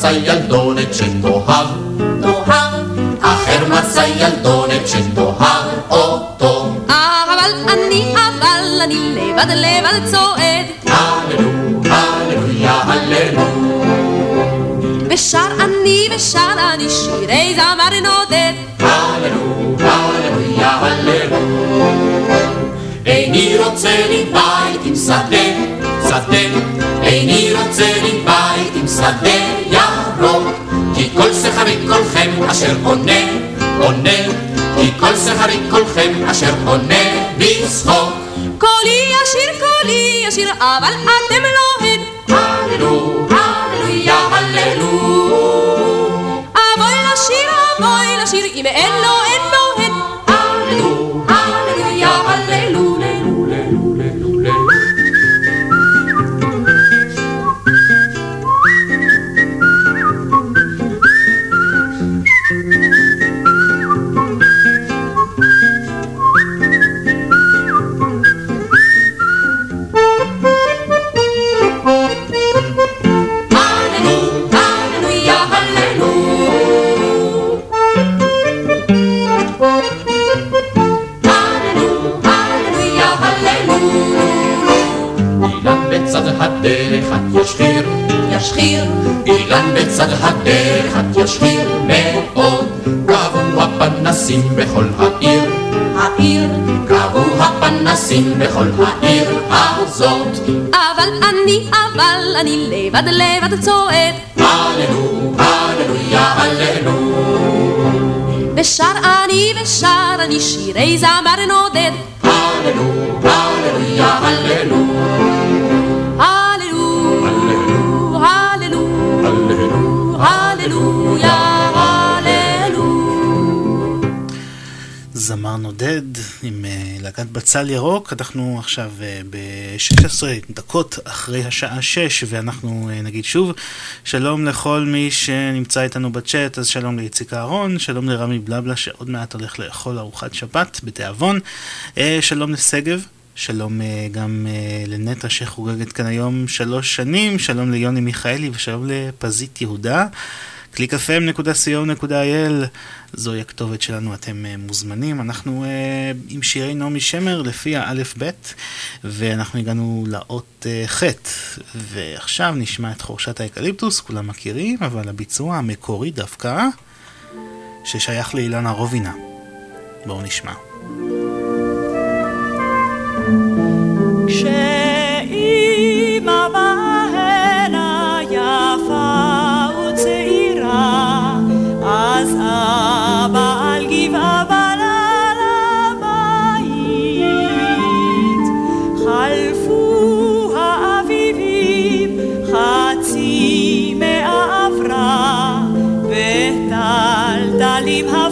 מצא ילדונת שתאהב, תאהב. אחר מצא ילדונת שתאהב אותו. אבל אני, אבל אני לבד לבד צועד. הללו, הללויה, הללו. ושר אני ושר אני שירי זמר נודד. הללו, הללויה, הללו. איני רוצה לי אשר עונה, עונה. כי כל שכרי כולכם אשר עונה בצחוק. קולי ישיר, קולי ישיר, אבל אתם לא הן. הללו, הללויה, הללו. אבוי לשיר, אבוי לשיר, אם אין בצד הדרך את ישחיר, ישחיר. אילן בצד הדרך את ישחיר מאוד. קבעו הפנסים בכל העיר, העיר. קבעו הפנסים בכל העיר הזאת. אבל אני, אבל אני לבד לבד צועד. הללו, הללויה, הללו. ושר אני ושר אני שירי זמר נודד. הללו, הללויה, הללו. הללו, זמר נודד עם אה, להקת בצל ירוק, אנחנו עכשיו אה, ב-16 דקות אחרי השעה 6 ואנחנו אה, נגיד שוב שלום לכל מי שנמצא איתנו בצ'אט, אז שלום לאיציק אהרון, שלום לרמי בלבלה שעוד מעט הולך לאכול ארוחת שבת בתיאבון, שלום לשגב. שלום גם לנטע שחוגגת כאן היום שלוש שנים, שלום ליוני מיכאלי ושלום לפזית יהודה. www.clickfm.co.il זוהי הכתובת שלנו, אתם uh, מוזמנים. אנחנו uh, עם שירי נעמי שמר לפי האלף-בית, ואנחנו הגענו לאות uh, ח', ועכשיו נשמע את חורשת האקליפטוס, כולם מכירים, אבל הביצוע המקורי דווקא, ששייך לאילנה רובינה. בואו נשמע. כשאימא בהנה leave her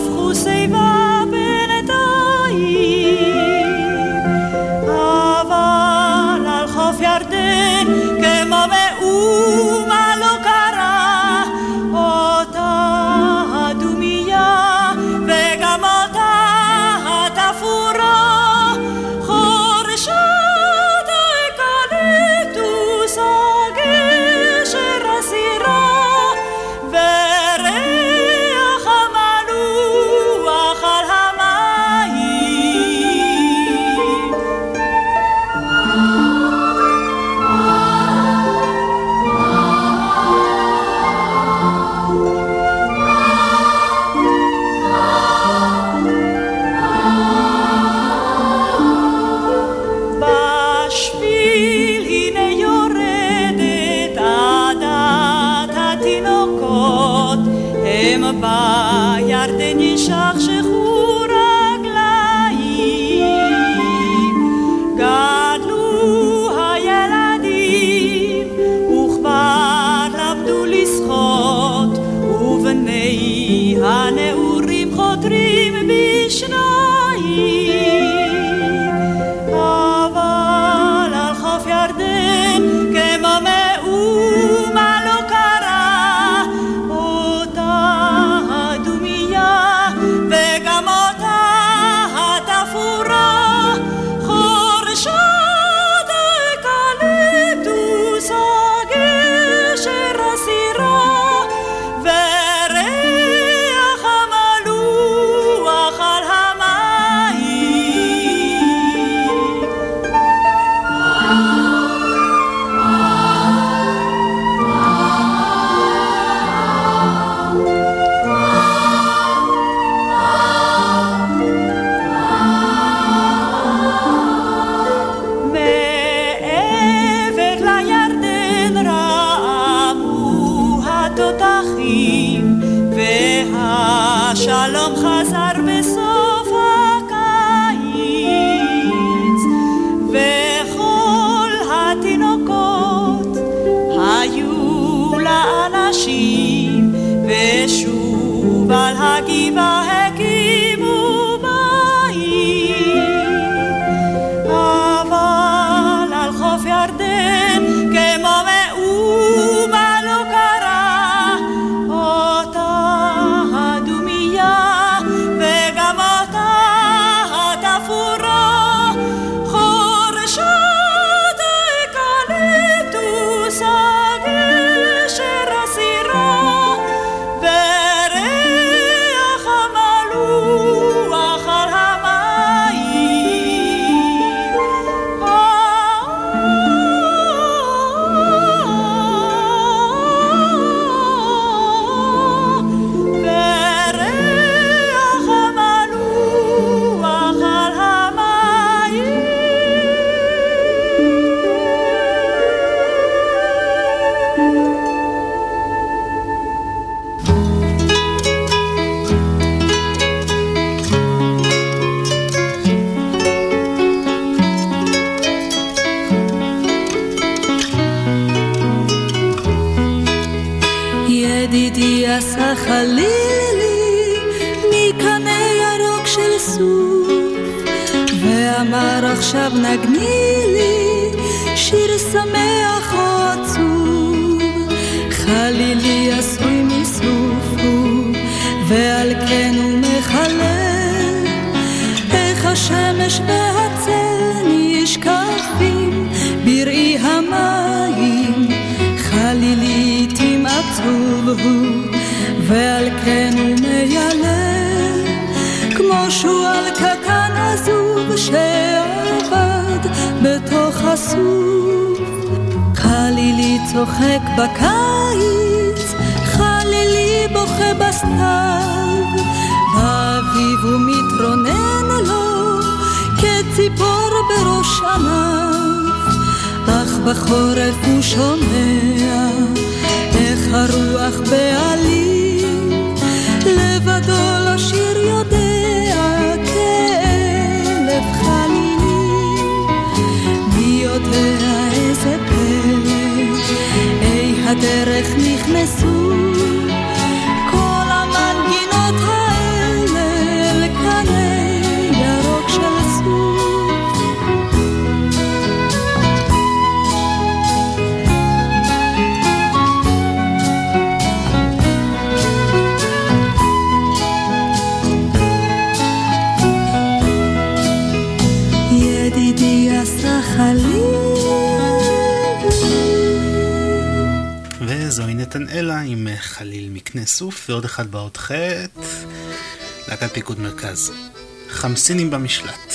חמסינים במשלט.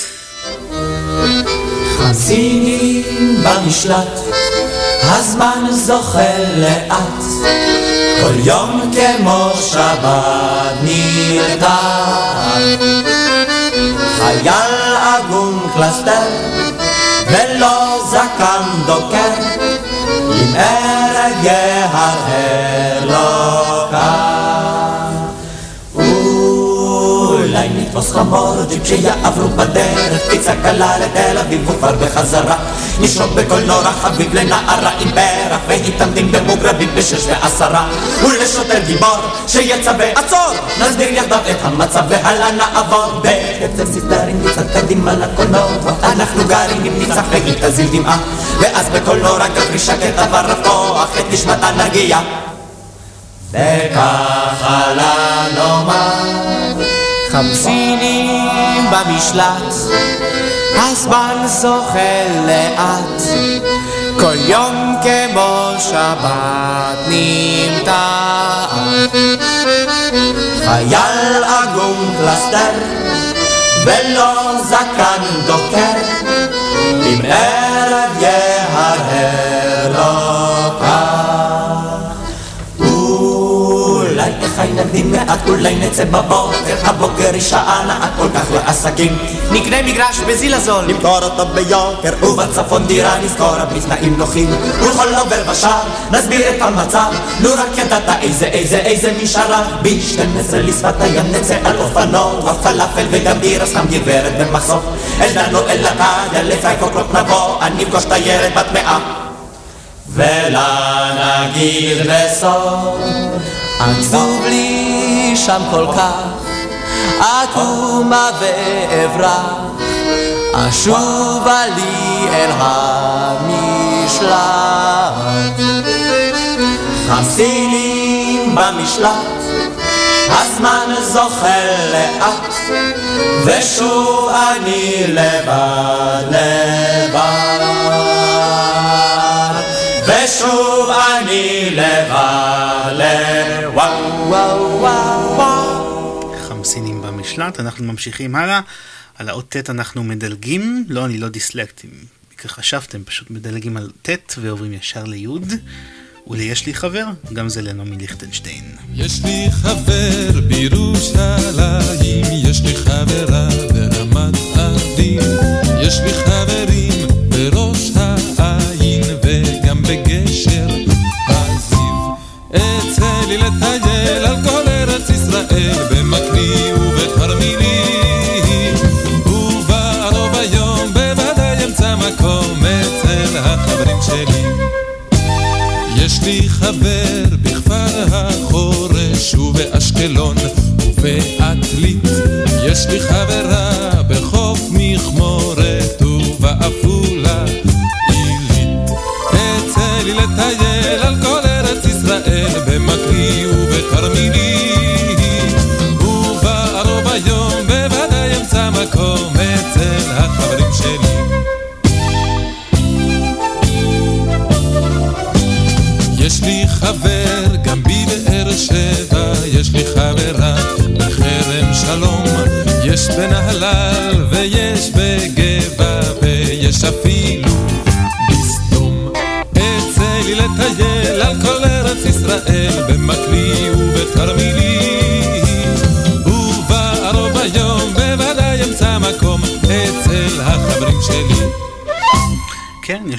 חמסינים במשלט, הזמן זוחל לאט, כל יום כמו שבת נרתע. חייל עגום קלסתר, ולא זקן דוקר, עם ארג יהרהר לא קר. נתפוס חמור ג'יפ שיעברו בדרך, פיצה קלה לתל אביב וכבר בחזרה. נשרוק בקולנוע חביב לנערה עם פרח, והתעמדים במוגרבים בשש ועשרה. ולשוטר גיבור שיצווה עצור, נסביר יחדיו את המצב והלאה נעבור בקצב סיסטרים מצד קדימה לקולנוע. אנחנו גרים עם ניצח והיא תזיל דמעה, ואז בקולנוע גברי שקט עבר לפתוח את נשמת הנגיעה. וככה לנאמר חמסינים במשלט, הזמן זוחל לאט, כל יום כמו שבת נמתח. חייל עגום קלסתר, ולא זקן דוקר, עם ערב לא קר. אולי נצא בבוקר, הבוקר היא שעה נעה כל כך לעסקים. נקנה מגרש בזיל הזול. נמכור אותו ביוקר, ובצפון דירה נזכור בתנאים נוחים. ולכל עובר ושער נסביר את המצב, נו רק ידעת איזה איזה איזה משארה. ב-12 לשפת הים נצא על אופנוע, פלאפל וגם בירה סתם גברת במחסוף. אלדנו אל הקדיה לפי קוקלות נבוא, אני אפגוש תיירת בת מאה. ולה נגיד בסוף, עצוב לי שם כל כך, אטומה ואברח, אשובה לי אל המשלט. חמסינים במשלט, הזמן זוחל לאט, ושוב אני לבד לבד. ושוב אני לבד לבד. וואו וואו וואו. חמסינים במשלט, אנחנו ממשיכים הלאה. על האות ט' אנחנו מדלגים, לא, אני לא דיסלקטים. ככה חשבתם, פשוט מדלגים על ט' ועוברים ישר לי' וליש לי חבר, גם זה לנעמי ליכטנשטיין. יש לי חבר בירושלים, יש לי חברה ברמת אביב, יש לי חברים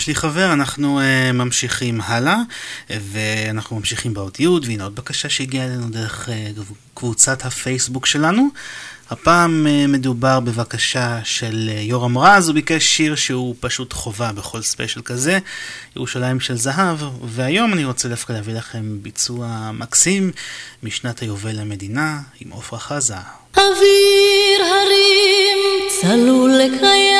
לי חבר, אנחנו uh, ממשיכים הלאה, ואנחנו ממשיכים באות י', והנה עוד בקשה שהגיעה אלינו דרך uh, קבוצת הפייסבוק שלנו. הפעם uh, מדובר בבקשה של uh, יורם רז, הוא ביקש שיר שהוא פשוט חובה בכל ספיישל כזה, ירושלים של זהב, והיום אני רוצה דווקא להביא לכם ביצוע מקסים משנת היובל למדינה עם עפרה חזה. אוויר הרים צלול לקיים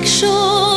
make sure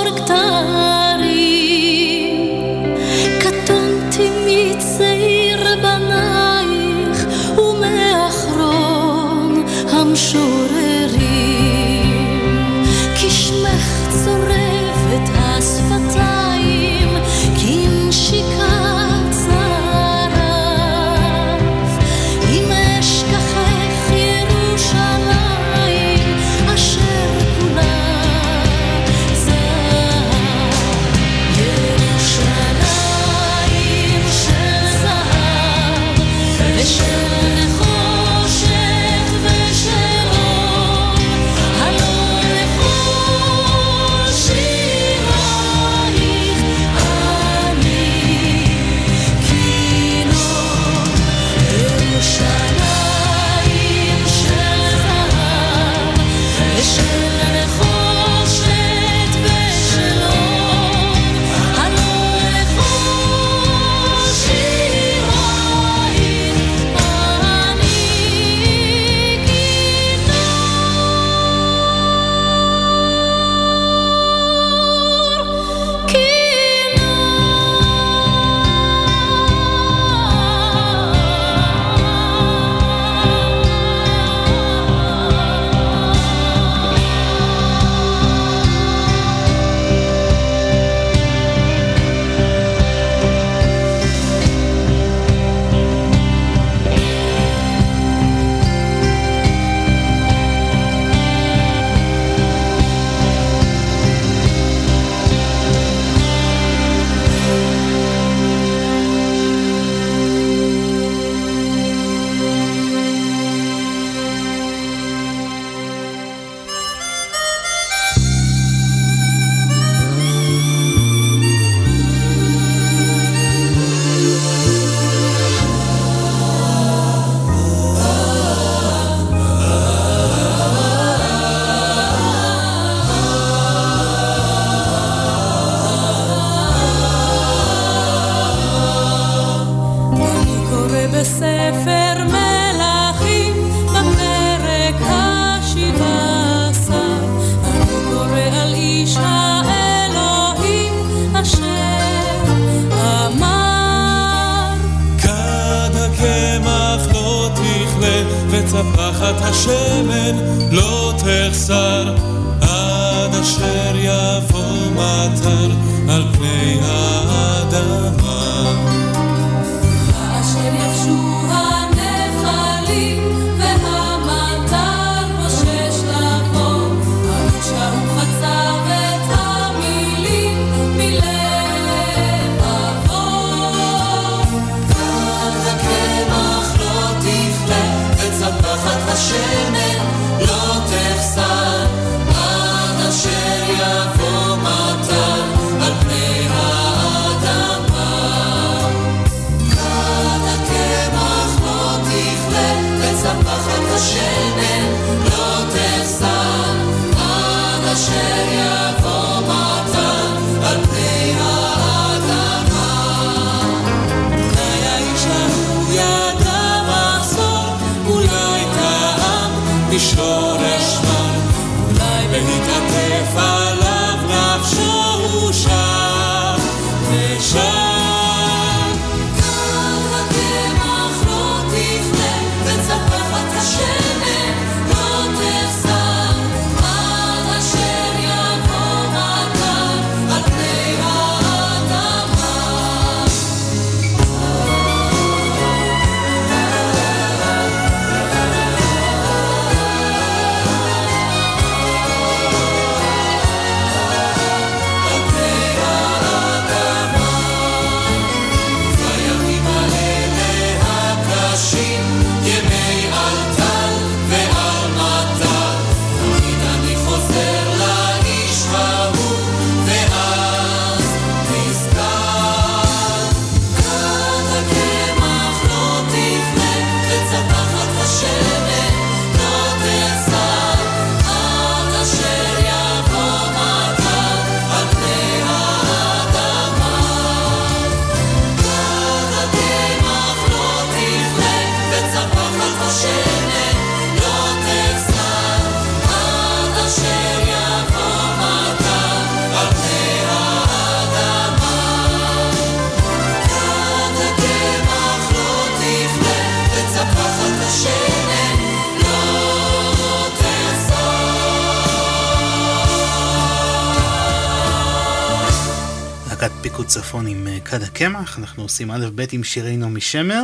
הקמח, אנחנו עושים א' ב' עם שירי נעמי שמר,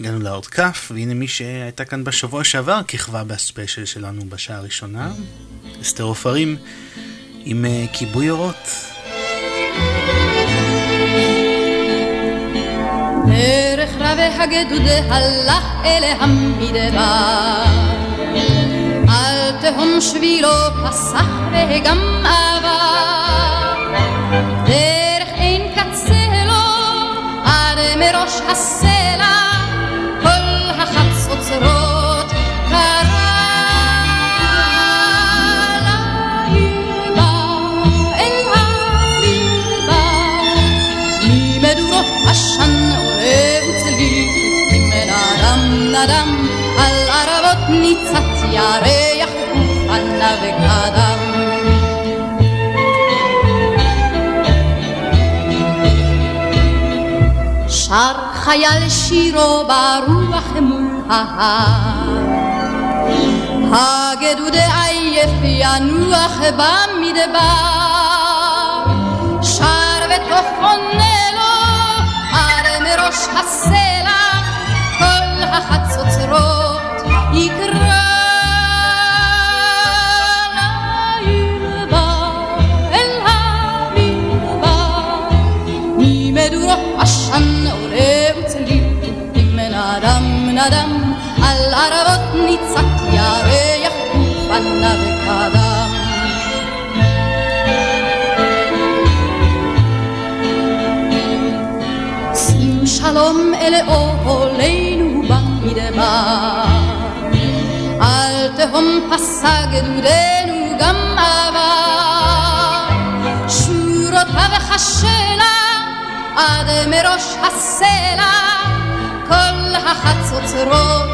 הגענו לעוד כף, והנה מי שהייתה כאן בשבוע שעבר כיכבה בספיישל שלנו בשעה הראשונה, אסתר עופרים עם אה, כיבוי אורות. תהום שבילו פסח וגם הסלע כל החצוצרות קרא לעיר בה אל המדבר ממדורות עשן עולה וצלי מנדם נדם על ערבות ניצת ירח ופנה וקדם שר חייל שירו ברוח מול ההר. הגדוד עייף ינוח במדבר. שר וטוף עונה לו עד מראש הסלע כל החצוצרות יקרא מנדם נדם על ערבות ניצת ירח ופנה וקדם שים שלום אל אוהלינו במדבר. על תהום פסע גדודנו גם עבר שורותיו חשנה עד מראש הסלע כל החצוצרות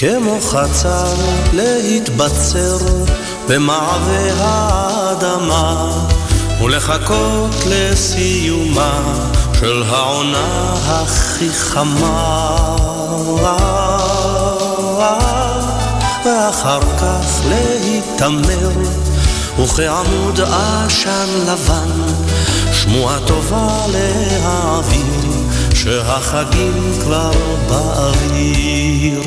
כמו חצר להתבצר במעבה האדמה ולחכות לסיומה של העונה הכי חמה. ואחר כך להיתמר וכעמוד עשן לבן שמועה טובה להעביר שהחגים כבר באוויר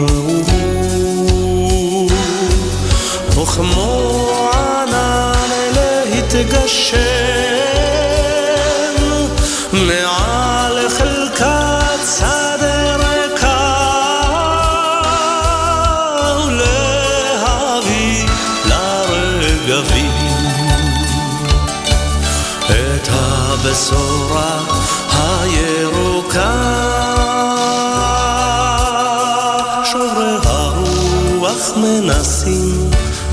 וכמו ענן להתגשם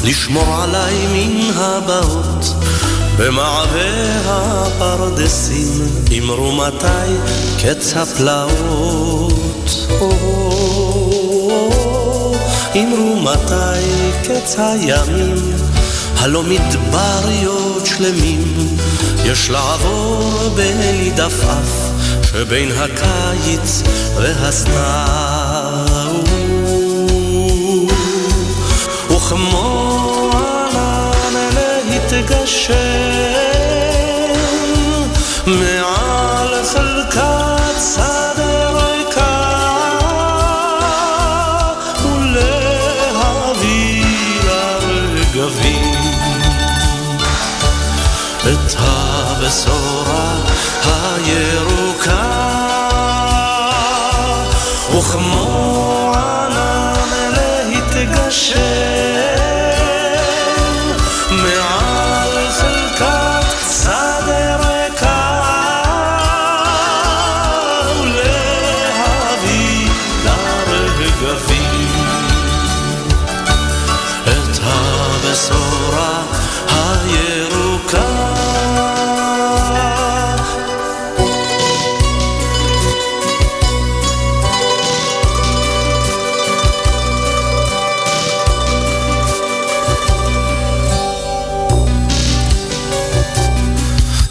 לשמור עליי מן הבאות במעבה הפרדסים אמרו מתי קץ הפלאות. אמרו מתי קץ הימים הלא מדבריות שלמים. יש לעבור בדפף שבין הקיץ והסתיו וכמו sol.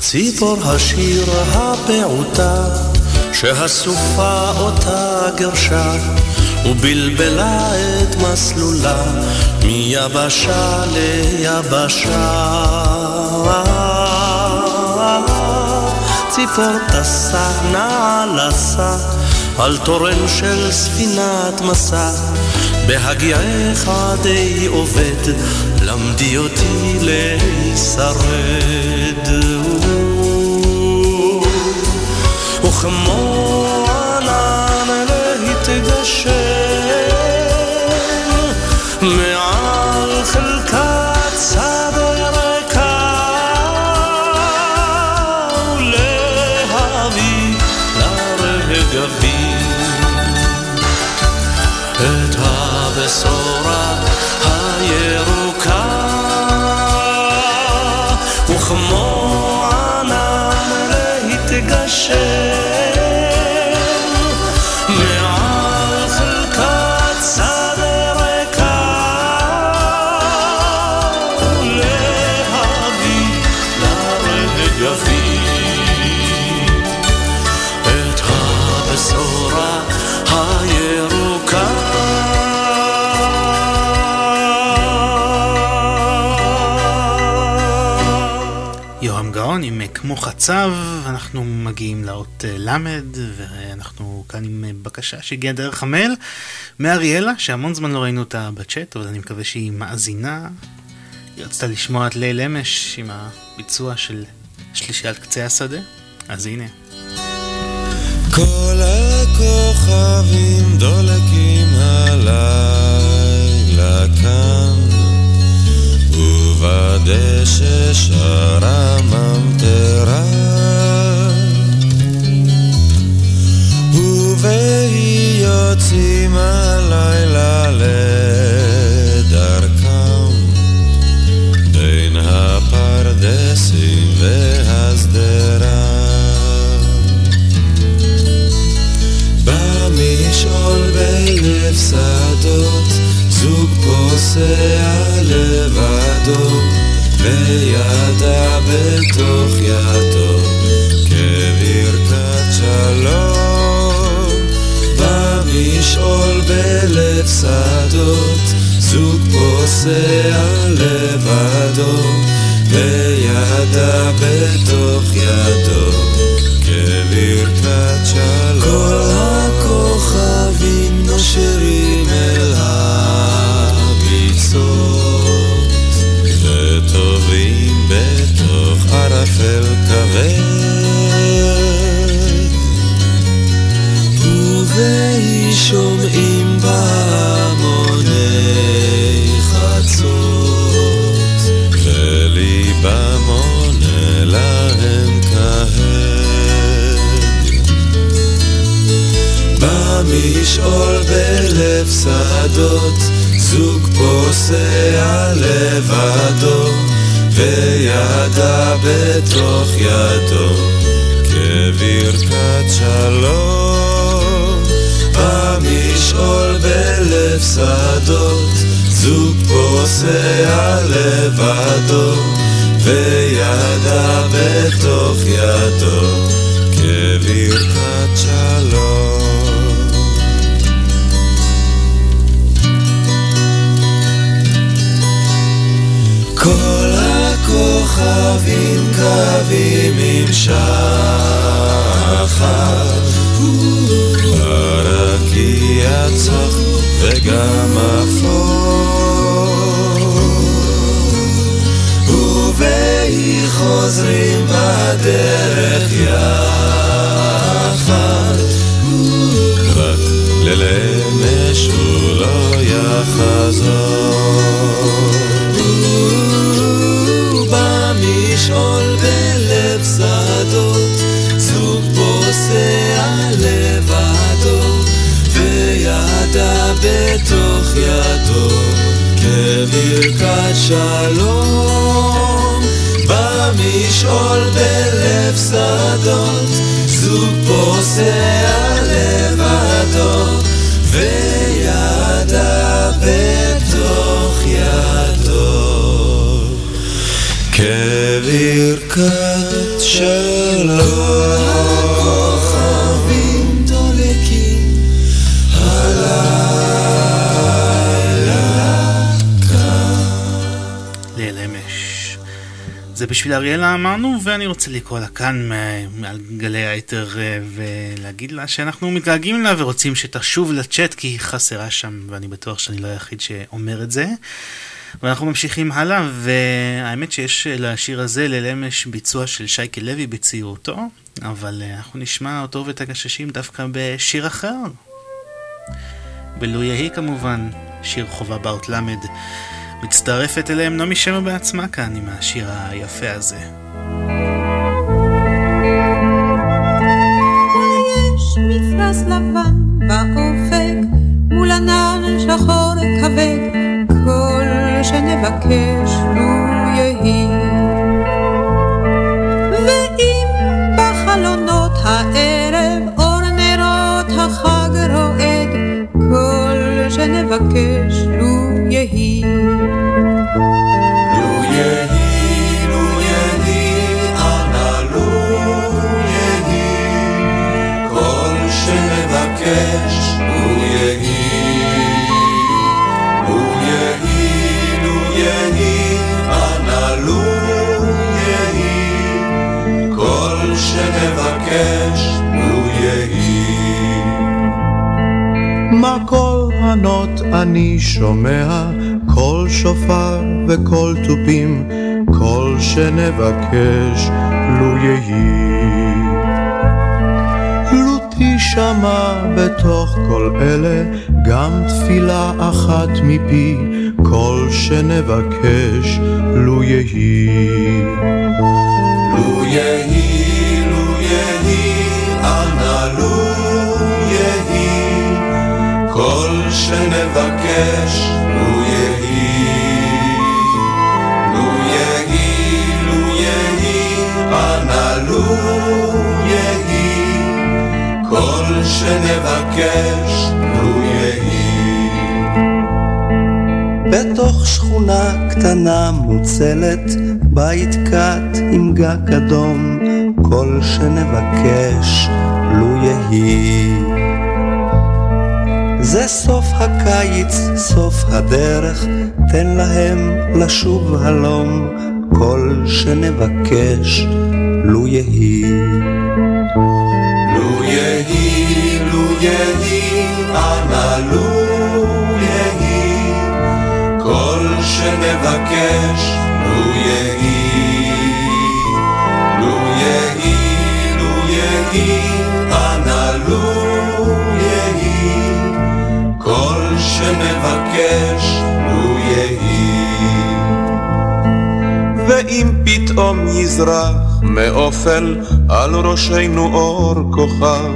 ציפור השיר הפעוטה שהסופה אותה גרשה ובלבלה את מסלולה מיבשה ליבשה. ציפור טסה נעלסה על תורן של ספינת מסע. בהגיעך די עובד למדי אותי להישרד וכמו ענן להתגשם כמו חצב, אנחנו מגיעים לאות אה, ל' ואנחנו כאן עם אה, בקשה שהגיעה דרך המייל מאריאלה, שהמון זמן לא ראינו אותה בצ'אט, אבל אני מקווה שהיא מאזינה. היא רצתה לשמוע את ליל אמש עם הביצוע של שלישיית קצה השדה, אז הנה. כל הכוכבים דולקים הלילה כאן ובדשא שרה ממטרה ובהי יוצאים הלילה לדרכם בין הפרדסים והשדרה במשעול בלב שדות זוג פוסע לבדו וידה בתוך ידו כברכת שלום. במשעול בלב שדות זוג פוסע לבדו וידה בתוך ידו כברכת שלום במשעול בלב שדות זוג פוסע לבדו וידה בתוך ידו כברכת שלום. במשעול בלב שדות זוג פוסע לבדו וידה בתוך ידו כברכת שלום הכוכבים קווים עם שחר הרקיע צח וגם אפור ובהי חוזרים בדרך יחד. רק ללמש הוא לא יחזור. במשעול בלב שדות, זוג פוסע לבדו, וידה בתוך ידו, כברכת שלום. במשעול בלב שדות, זוג פוסע לבדו, וידה כברכת שלום. זה בשביל אריאלה אמרנו, ואני רוצה לקרוא לה כאן מעל גלי האתר אה, ולהגיד לה שאנחנו מתגעגעים לה ורוצים שתשוב לצ'אט כי היא חסרה שם, ואני בטוח שאני לא היחיד שאומר את זה. ואנחנו ממשיכים הלאה, והאמת שיש לשיר הזה, ליל אמש, ביצוע של שייקה לוי בצעירותו, אבל אה, אנחנו נשמע אותו ואת הגששים דווקא בשיר אחר. בלו יהי כמובן, שיר חובה באות למד. מצטרפת אליהם נעמי שמר בעצמה כאן עם השיר היפה הזה. מפרש לבן באופק, מול ענן שחור כבד, שנבקש לו יהי. ואם בחלונות הערב אור נרות החג רועד, כל שנבקש לו יהי. קול ענות אני שומע, קול שופר וקול תופים, קול שנבקש לו יהי. לו תשמע בתוך כל אלה גם תפילה אחת מפי, קול שנבקש לו יהי. לו יהי, שנבקש, לו יהי. לו יהי, יהי, כל שנבקש, לו יהי. בתוך שכונה קטנה מוצלת, בית קט עם גג אדום, כל שנבקש לו יהי. זה סוף הקיץ, סוף הדרך, תן להם לשוב הלום, כל שנבקש לו יהי. לו יהי, לו יהי, אנא לו יהי, כל שנבקש, לו יהי. שנבקש, לו יהי. ואם פתאום יזרח מאופל על ראשנו אור כוכב,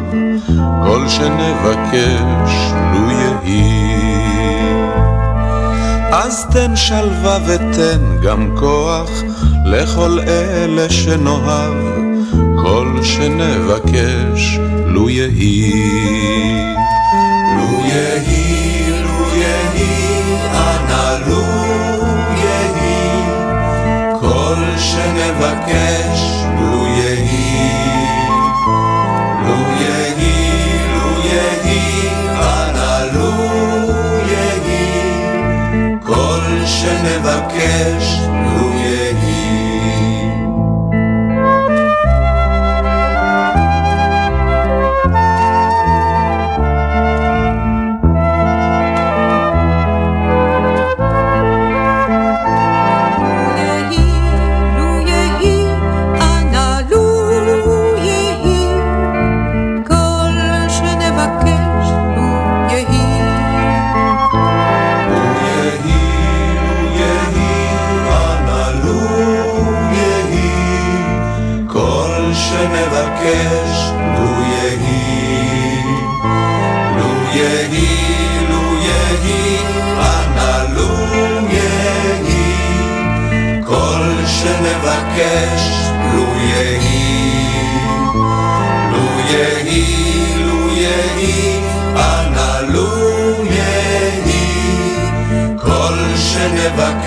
כל שנבקש לו יהי. אז תן שלווה ותן גם כוח לכל אלה שנאהב, כל שנבקש לו יהי. לו יהי, שנבקש, לו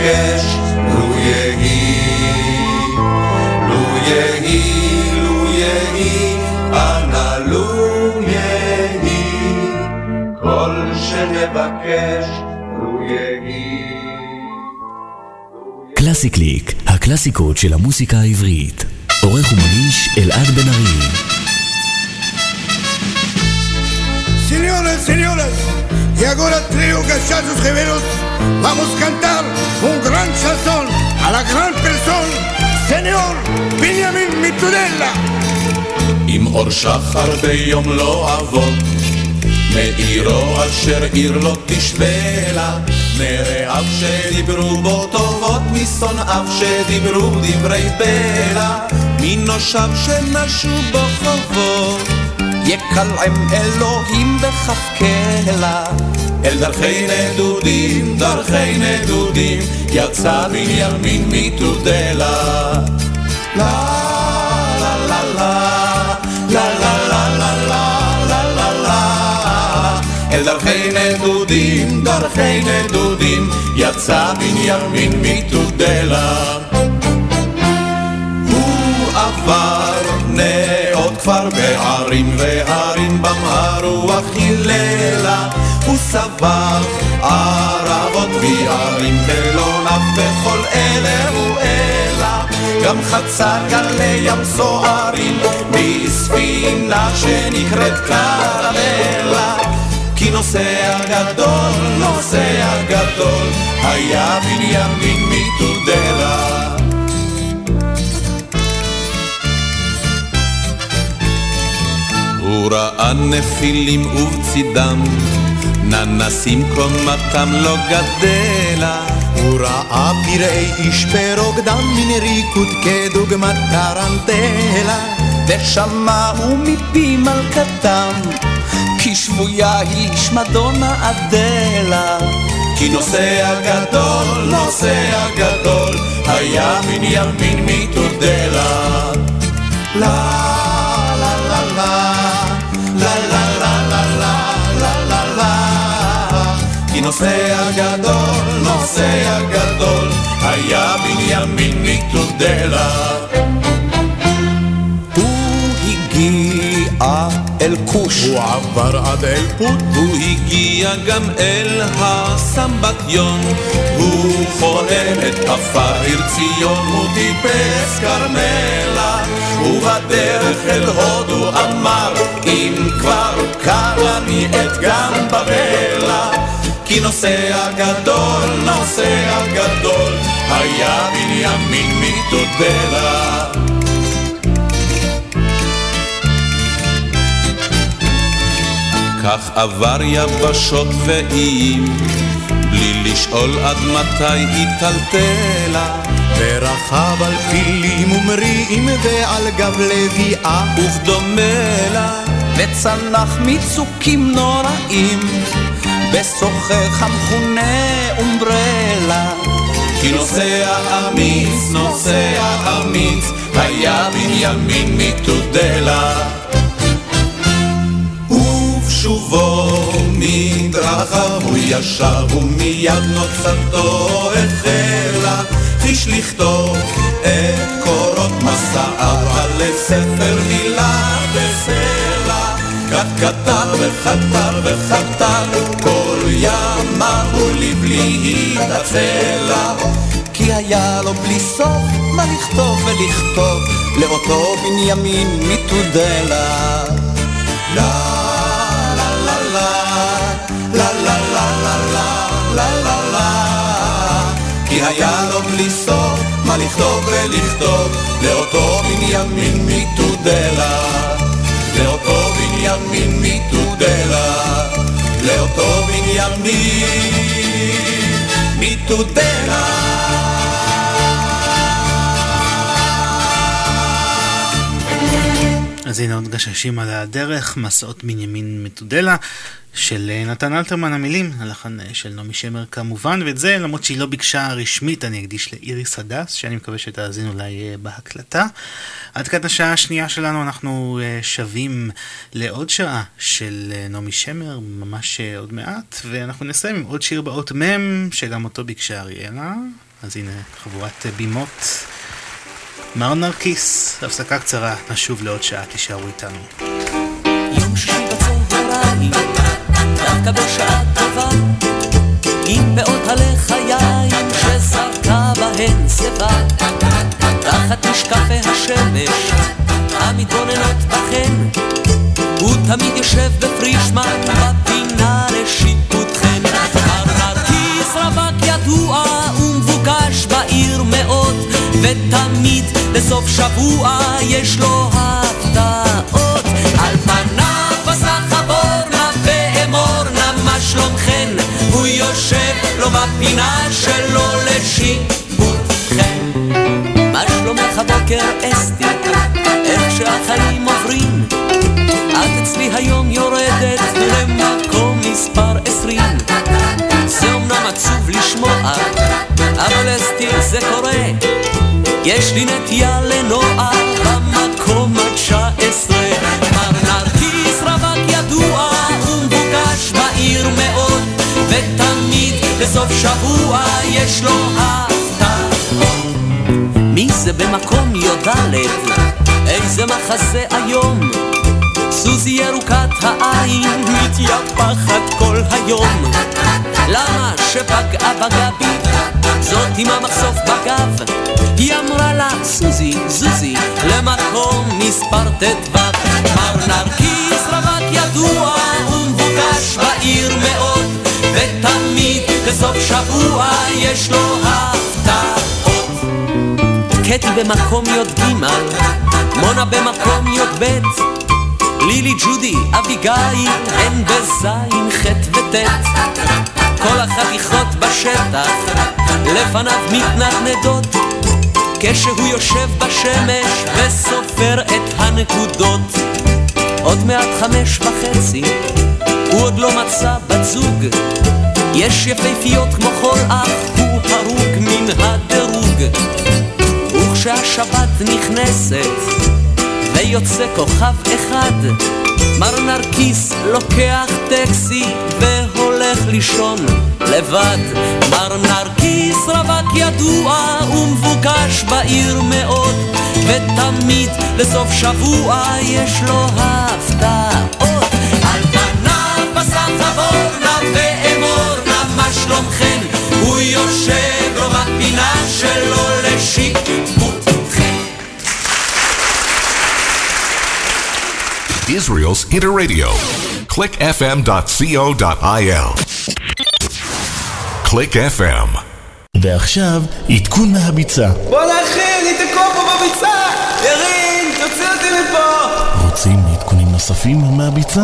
שנבקש, לו יהי, לו יהי, לו יהי, אנא לו יהי, כל שנבקש, לו יהי. קלאסי קליק, הקלאסיקות של המוסיקה העברית. עורך ומגיש אלעד בן ארי. Señoras, y ahora trio cachados gemelos, vamos a cantar un gran chanson a la gran persona, señor Benjamin Mitudella. אם אור שחר ביום לא אבות, מאירו אשר עיר לא תשווה לה, מרעיו שדיברו בו טובות, משונאיו שדיברו דברי בלע, מנושיו שנשו בו חובות, יקלעם אלוהים בכף קלע. אל דרכי נדודים, דרכי נדודים, יצא בנימין מתודלה. לה לה לה לה לה לה לה לה לה לה לה אל דרכי נדודים, דרכי נדודים, יצא בנימין מתודלה. הוא עבר נאות כפר בערים והרים בם הרוח היללה הוא סבב ערבות וערים תלון אף בכל אלה הוא אלה גם חצה גלי ים סוערים בספינה שנקראת קרמלה כי נוסע גדול, נוסע גדול היה בנימין מתודלה. הוא ראה נפילים ובצידם, ננסים קומתם לא גדלה. הוא ראה פראי איש ברוקדם מן ריקוד כדוגמת טרנטלה, ושמעו מפי מלכתם, כי שבויה היא שמדונה אדלה. כי נוסע גדול, נוסע גדול, היה בנימין מתודלה. לה לה נוסע גדול, נוסע גדול, היה בנימין מתודלה. הוא הגיע אל כוש, הוא עבר עד אל פוט, הוא הגיע גם אל הסמבטיון, הוא חולם את עפר עיר ציון, הוא טיפס כרמלה, ובדרך אל הודו אמר, אם כבר קר אני את גם בבלה, כי נוסע גדול, נוסע גדול, היה בנימין מתודלה. כך עבר יבשות ואיים, בלי לשאול עד מתי היא טלטלה. ורכב על פילים ומריעים ועל גב לביאה, ובדומה לה, וצנח מצוקים נוראים, בסוחך המכונה אומברלה. כי נוסע אמיץ, נוסע אמיץ, היה בנימין מתודלה. ובשובו מדרכיו הוא ישב ומיד נוצתו החלה חיש לכתוב את קורות מסעיו על ספר מילה כתב וכתב וכתב כל ימיו ולבלי התעצלה כי היה לו בלי סוף מה לכתוב ולכתוב לאותו בנימין מתודלה. לה לה לה לה לה לה לה לה לה לה לה כי היה לו בלי סוף מה לכתוב ולכתוב לאותו בנימין מתודלה לאותו milyan mi tutela, le otto milyan mi tutela. אז הנה עוד גששים על הדרך, מסעות בנימין מתודלה. של אה, נתן אלתרמן המילים, הלחן אה, של נעמי שמר כמובן, ואת זה למרות שהיא לא ביקשה רשמית אני אקדיש לאיריס הדס, שאני מקווה שתאזין אולי אה, בהקלטה. עד כאן השעה השנייה שלנו אנחנו שבים לעוד שעה של נעמי שמר, ממש עוד מעט, ואנחנו נסיים עם עוד שיר באות מ', שגם אותו ביקשה אריאלה, אז הנה חבורת בימות. מר נרקיס, הפסקה קצרה, נשוב לעוד שעה, תישארו איתנו. המתבוננות הוא תמיד יושב בפרישמן בפינה. ארנרקיס רווק ידוע ומבוקש בעיר מאוד, ותמיד בסוף שבוע יש לו הפתעות. על פניו פסח אבורנה ואמורנה מה שלומכן? הוא יושב לו בפינה שלו לשיפוטכן. מה שלומך הבוקר אסתי? איך שהחיים עוברים? את אצלי היום יורדת למקום מספר עשרים. זה אמנם עצוב לשמוע, אבל אסתי זה קורה. יש לי נטייה לנוער במקום התשע עשרה. מר נרקיס רווק ידוע ומבוקש בעיר מאוד, ותמיד בסוף שבוע יש לו הפתעות. מי זה במקום י"ד? איזה מחזה היום? סוזי ירוקת העין מתייפחת כל היום. למה שפגעה בגבי? זאת עם המחשוף בגב. היא אמרה לה, סוזי, זוזי, למקום מספר ט"ו. מר נרקיס רווק ידוע ומבוקש בעיר מאוד, ותמיד בסוף שבוע יש לו הפתעות. קטי במקום י"ג, מונה במקום י"ב, לילי, ג'ודי, אביגיל, הן בזין, ח' וט'. כל החתיכות בשטח, לפניו מתנדנדות, כשהוא יושב בשמש וסופר את הנקודות. עוד מעט חמש וחצי, הוא עוד לא מצא בת זוג. יש יפהפיות כמו כל אח, הוא הרוג מן הדירוג. וכשהשבת נכנסת, ויוצא כוכב אחד, מר נרקיס לוקח טקסי והולך לישון לבד. מר נרקיס רווק ידוע ומבוקש בעיר מאוד, ותמיד לסוף שבוע יש לו הפתעות. על פניו בסך אבורנה ואמורנה מה שלומכן? הוא יושב לו בפינה שלו לשיפוט. Israel's Interradio. clickfm.co.il. Click FM. ועכשיו, עדכון מהביצה. בואנה אחי, אני תקוע פה בביצה! ירין, תוציא אותי מפה! רוצים עדכונים נוספים מהביצה?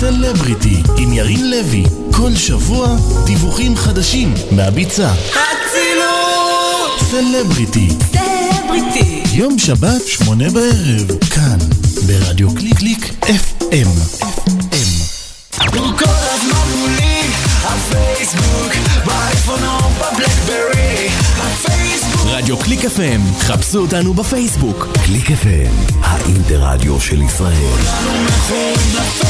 סלבריטי עם ירין לוי, כל שבוע דיווחים חדשים מהביצה. הצילו! סלבריטי, סלבריטי! יום שבת, שמונה בערב, כאן, ברדיו קליק קליק FM. הוא כל הזמן מולי, הפייסבוק, באייפון או בבלקברי, הפייסבוק רדיו קליק FM, חפשו אותנו בפייסבוק. קליק FM, האינטרדיו של ישראל. כולנו מכורים לפייסבוק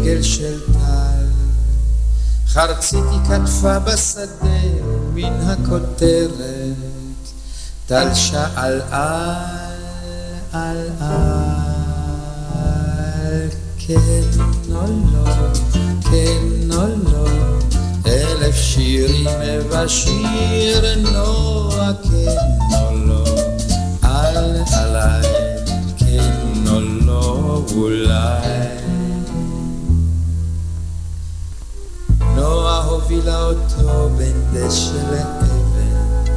עגל של טל, חרצית היא כתבה בשדה מן הכותרת, טל שאל על על על, כן או לא, כן או לא, אלף שירים ובשיר נועה כן הובילה אותו בין דשא לאבן,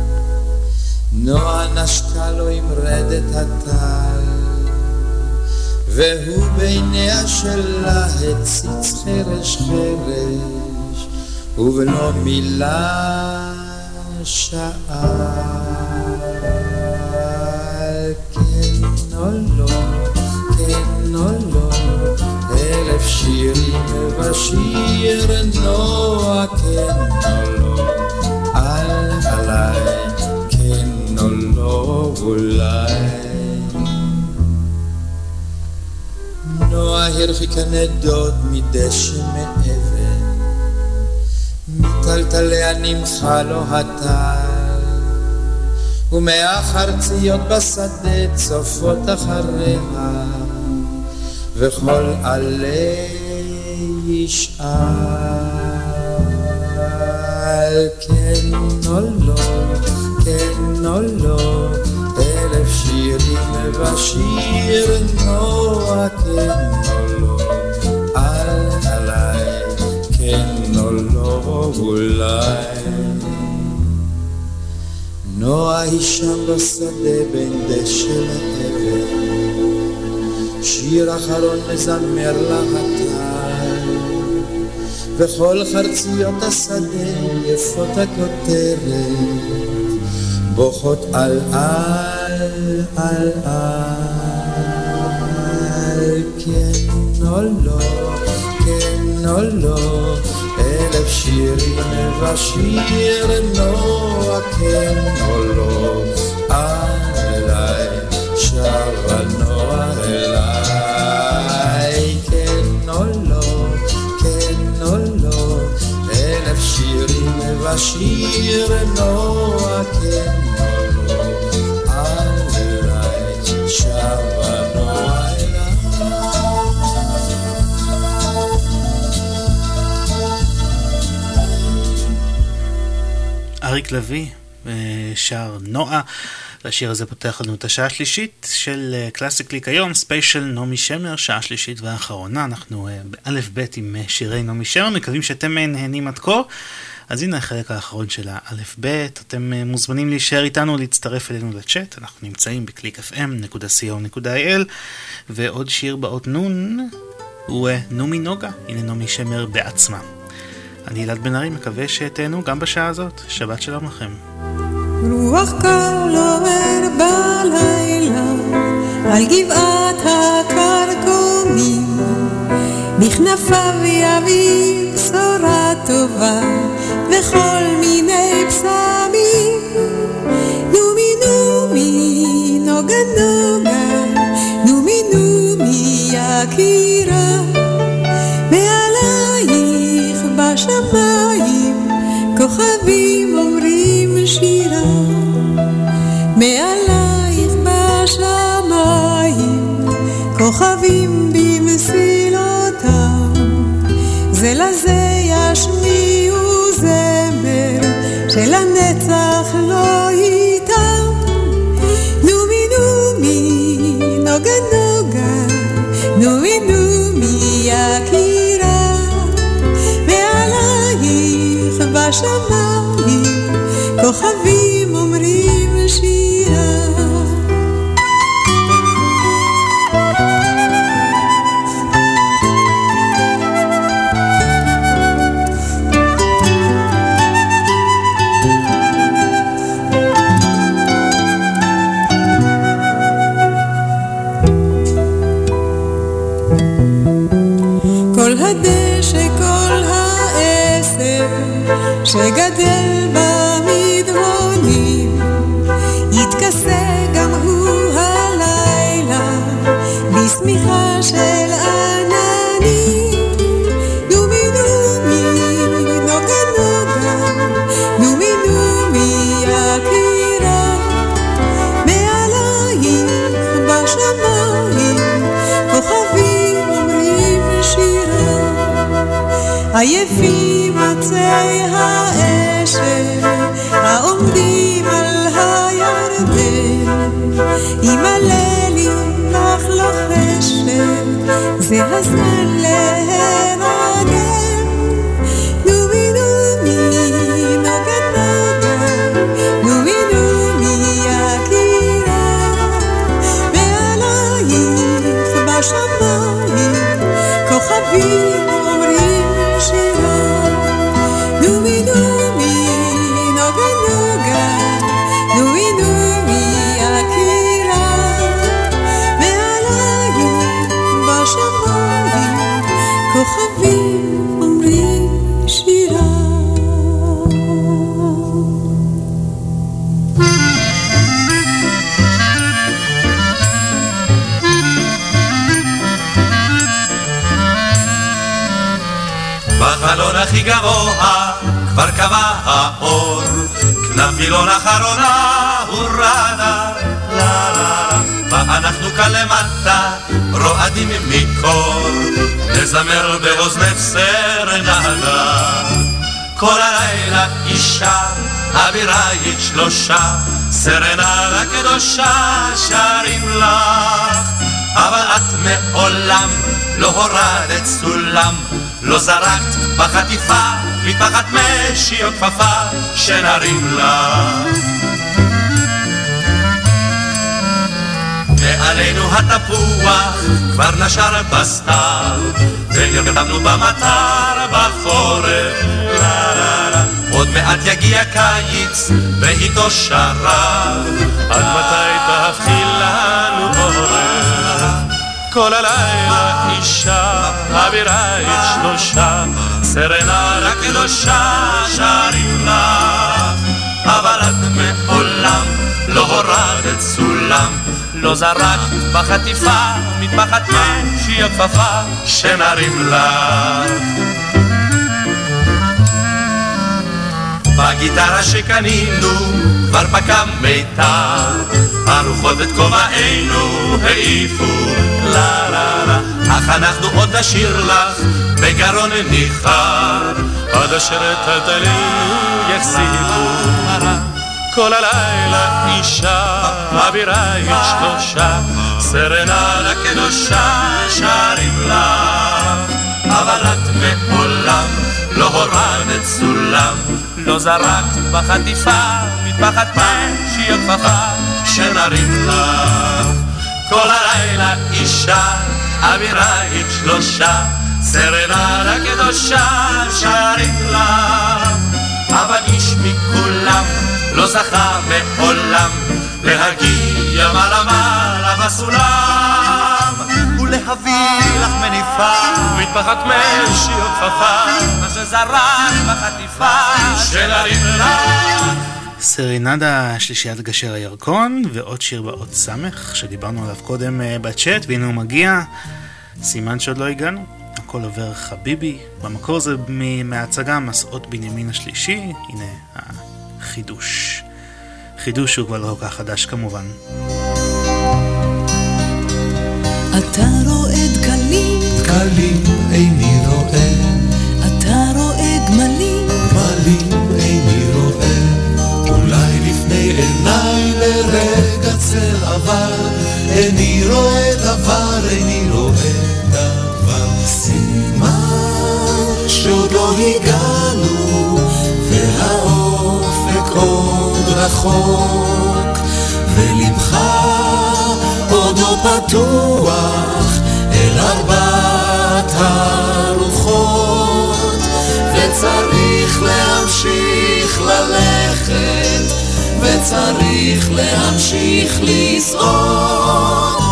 נועה נשקה לו עם רדת הטל, והוא בעיניה שלה הציץ חרש חרש, ובלא מילה שאל, כן או לא, כן או לא, אלף שירים ובשיר נועה, נדוד מדשא מאבן, מטלטליה נמחה לו הטל, ומהחרציות בשדה צופות אחריה, וכל עלי ישאל. כן או לא, כן או לא, אלף שירים ובשיר נועה, כן או לא, אל עליי, כן או לא, אולי. נועה היא שם בשדה בין דשא לאבן, שיר אחרון מזמר לה וכל חרציות השדה יפות הכותרת, בוכות על על על על, כן או לא, כן או לא, אלף שירים ובשיר נועה, כן או לא, אליי שבה נועה אליי, נועה, כן או לא, אליי שבה נועה אריק לביא אה, שר נועה. והשיר הזה פותח לנו את השעה השלישית של אה, קלאסי קליק היום, ספיישל נעמי שמר, שעה שלישית ואחרונה. אנחנו אה, באלף בית עם אה, שירי נעמי שמר, מקווים שאתם אה, נהנים עד כה. אז הנה החלק האחרון של האלף בית, אתם אה, מוזמנים להישאר איתנו, להצטרף אלינו לצ'אט, אנחנו נמצאים ב-clickfm.co.il ועוד שיר באות נון הוא אה, נעמי נוגה, הנה נעמי שמר בעצמה. אני אלעד בן ארי, מקווה שתהנו גם בשעה הזאת. שבת שלום לכם. רוח קל עובר בלילה על גבעת הכרכומים בכנפיו יביא בשורה טובה וכל מיני פסמים. נומי נומי נוגה נוגה נומי נומי יקירה. מעלייך בשמיים כוכבים אומרים שירה. מעלייך בשמיים כוכבים במסילותם זה לזה ישמיעו זמר שלנצח לא חשב זה הכי גבוה כבר קבע האור, כנפילון אחרונה הורדה, לה לה ואנחנו כאן למטה רועדים מקור, נזמר באוזנך סרנדה. כל הלילה אישה, אבירייך שלושה, סרנדה קדושה שרים לך, אבל את מעולם לא הורדת סולם, לא זרקת בחטיפה, מטפחת משי או כפפה, שנרים לך. מעלינו התפוח כבר נשר בסתיו, ונרדמנו במטר בחורף. לה לה לה, עוד מעט יגיע קיץ, ואיתו שרב. עד מתי תהפכי עורף? כל הלילה אישה, אבירייך שלושה, סרנדה קדושה שרים לך, אבל את מעולם לא הורדת סולם, לא זרקת בחטיפה, מטפחת משי הכפפה, שנרים לך. בגיטרה שקנינו כבר פקע מיתר, הרוחות את כובענו העיפו, לה לה לה, אך אנחנו עוד נשאיר לך בגרון ניחר, עד אשר את הטלנו יחזיקו. כל הלילה אישה, אבירייך שלושה, סרנדה קדושה שרים לך, אבל את מעולם לא הורדת סולם, לא זרקת בחטיפה, מטפחת משי הכפפה, שנרים לך. כל הלילה אישה, אבירייך שלושה, סרנדה קדושה שרים לך, אבל איש מכולם לא זכה מעולם להגיע מעלה מעלה בסולם ולהביא לך מניפה מטפחת משי או כפפה מה שזרק בחטיפה של הרימלה סרינדה שלישיית גשר הירקון ועוד שיר באות סמך שדיברנו עליו קודם אה, בצ'אט והנה הוא מגיע. סימן שעוד לא הגענו. הכל עובר חביבי. במקור זה מההצגה מסעות בנימין השלישי. הנה החידוש. חידוש שהוא כבר לא כל כך חדש כמובן. אתה רואה דקלים, דקלים איני גמלים, גמלים איני רואה, אולי לפני עיניי לרגע צל עבר, איני רואה דבר, איני רואה דבר. סימן שעוד לא הגענו, והאופק עוד רחוק, ולבך עוד לא פתוח אל ארבעת הרוחות צריך להמשיך ללכת, וצריך להמשיך לזעוק,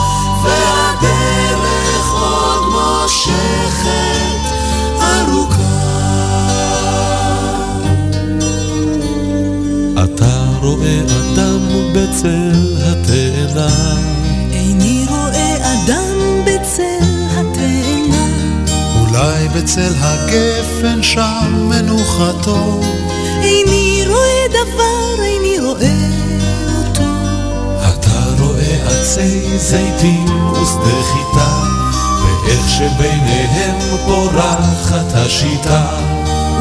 והדרך עוד מושכת ארוכה. אתה רואה אדם בצל התאנה בצל הגפן שם מנוחתו. איני רואה דבר, איני רואה אותו. אתה רואה עצי זיתים ושדה חיטה, ואיך שביניהם פורחת השיטה.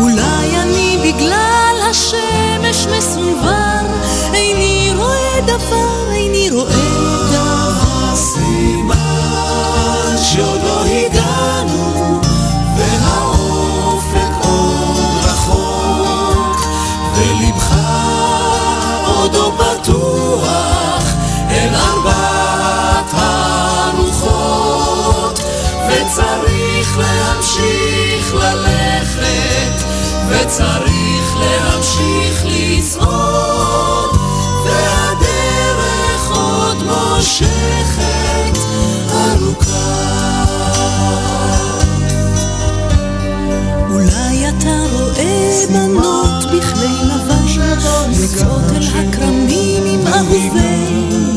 אולי אני בגלל השמש מסונבר, איני רואה דבר, איני רואה דבר. סימן שעוד לא הגענו, פתוח אל ארבעת הרוחות, וצריך להמשיך ללכת, וצריך להמשיך לצעוד, והדרך עוד מושכת אולי אתה רואה בנות בכלי יוצאות אל הכרמים עם אהובי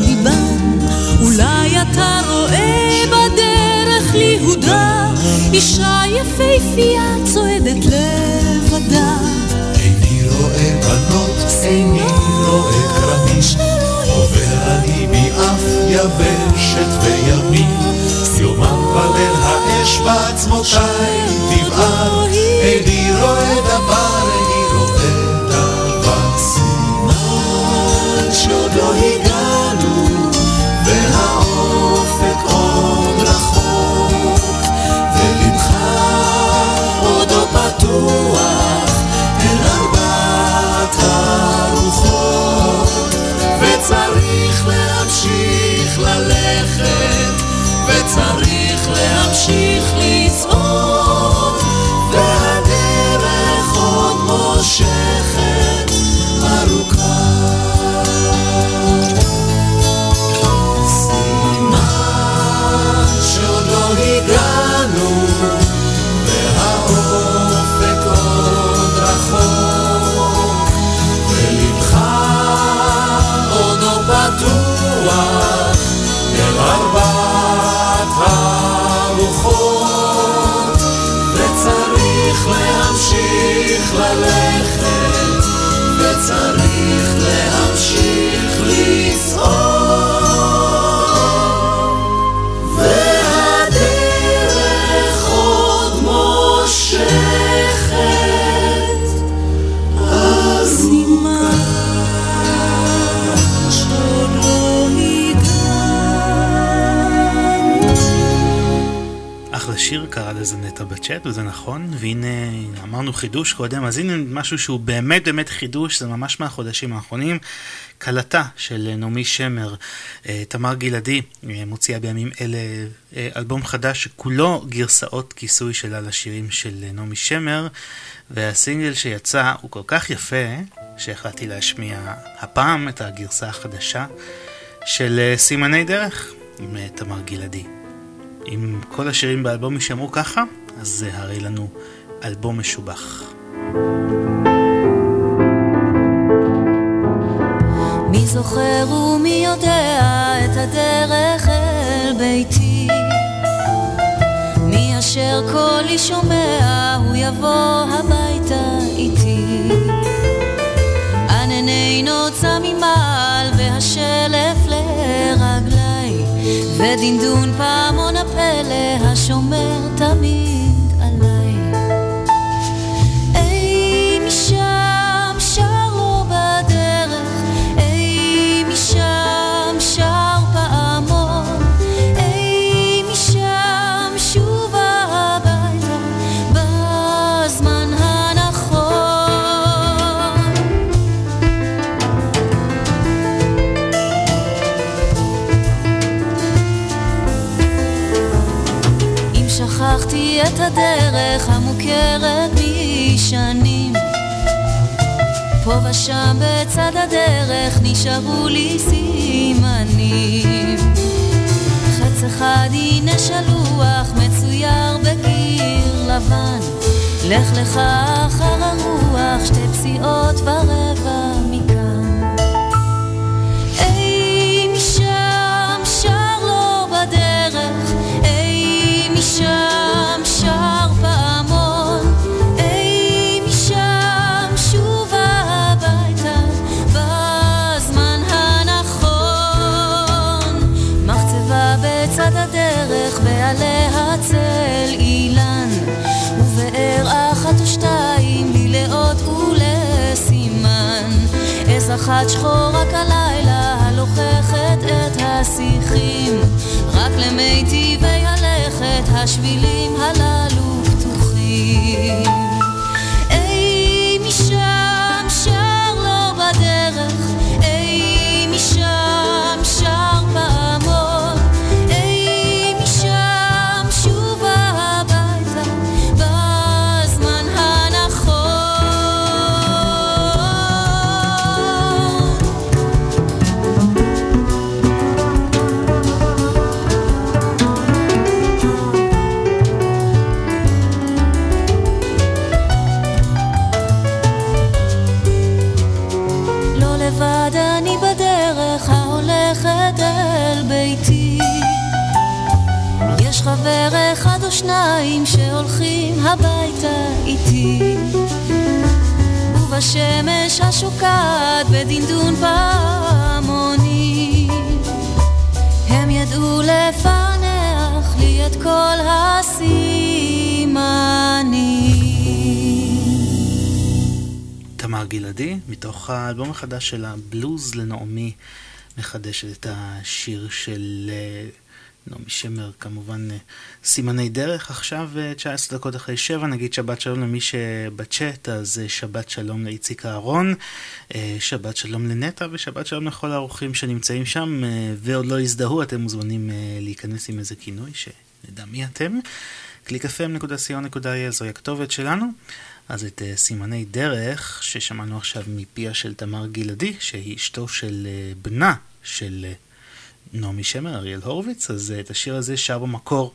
ליבן. אולי אתה רואה בדרך ליהודה, אישה יפהפייה צועדת לבדה. איני רואה בנות, איני רואה כרמים, עובר אני מאף יבשת וימים, יומם וליל האש בעצמותיי תבער, איני רואה דבר, ללכת, וצריך להמשיך לצעוד, ללכת, קרא לזה נטע בצ'אט וזה נכון והנה אמרנו חידוש קודם אז הנה משהו שהוא באמת באמת חידוש זה ממש מהחודשים האחרונים קלטה של נעמי שמר אה, תמר גלעדי אה, מוציאה בימים אלה אה, אלבום חדש שכולו גרסאות כיסוי שלה לשירים של נעמי שמר והסינגל שיצא הוא כל כך יפה שהחלטתי להשמיע הפעם את הגרסה החדשה של סימני דרך עם תמר גלעדי. אם כל השירים באלבום יישמעו ככה, אז זה הרי לנו אלבום משובח. מי זוכר ומי יודע את הדרך אל ביתי? מי אשר קולי שומע, הוא יבוא הביתה איתי. ענני נוצה ממעל והשלף לרגלי, ודינדון פעמון הפלא השומר תמיד הדרך המוכרת משנים. פה ושם בצד הדרך נשארו לי סימנים. חץ אחד הנה שלוח מצויר בקיר לבן. לך לך אחר הרוח שתי פסיעות ורבע אחת שחור רק הלילה הלוככת את השיחים. רק למיטיבי הלכת השבילים הללו פתוחים שניים שהולכים הביתה איתי. ובשמש השוקעת בדנדון פעמונים הם ידעו לפענח לי את כל הסימנים. תמר גלעדי, מתוך האלבום החדש של הבלוז לנעמי, מחדשת את השיר של אה, נעמי שמר, כמובן אה, סימני דרך. עכשיו אה, 19 דקות אחרי 7, נגיד שבת שלום למי שבצ'אט, אז אה, שבת שלום לאיציק אהרון, אה, שבת שלום לנטע ושבת שלום לכל האורחים שנמצאים שם אה, ועוד לא הזדהו, אתם מוזמנים אה, להיכנס עם איזה כינוי שנדע מי אתם. www.clickfm.co.il זוהי הכתובת שלנו. אז את סימני דרך ששמענו עכשיו מפיה של תמר גלעדי, שהיא אשתו של בנה של נעמי שמר, אריאל הורוביץ, אז uh, את השיר הזה שר במקור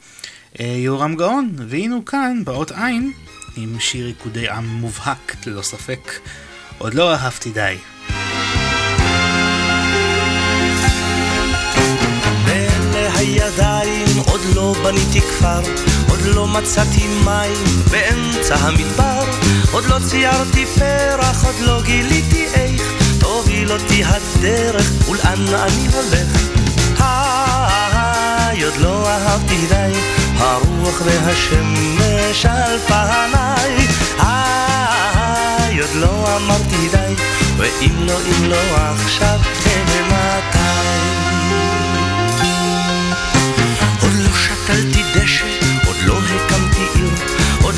uh, יהורם גאון, והנה הוא כאן, באות עין, עם שיר ריקודי עם מובהק, ללא ספק. עוד לא אהבתי די. הידיים עוד לא בניתי כפר, עוד לא מצאתי מים באמצע המדבר, עוד לא ציירתי פרח, עוד לא גיליתי איך תוביל אותי הדרך ולאן אני הולך. היי, עוד לא אהבתי די, הרוח והשמש על פניי. היי, עוד לא אמרתי די, ואם לא, אם לא עכשיו, מתי? עוד לא שתלתי דשא,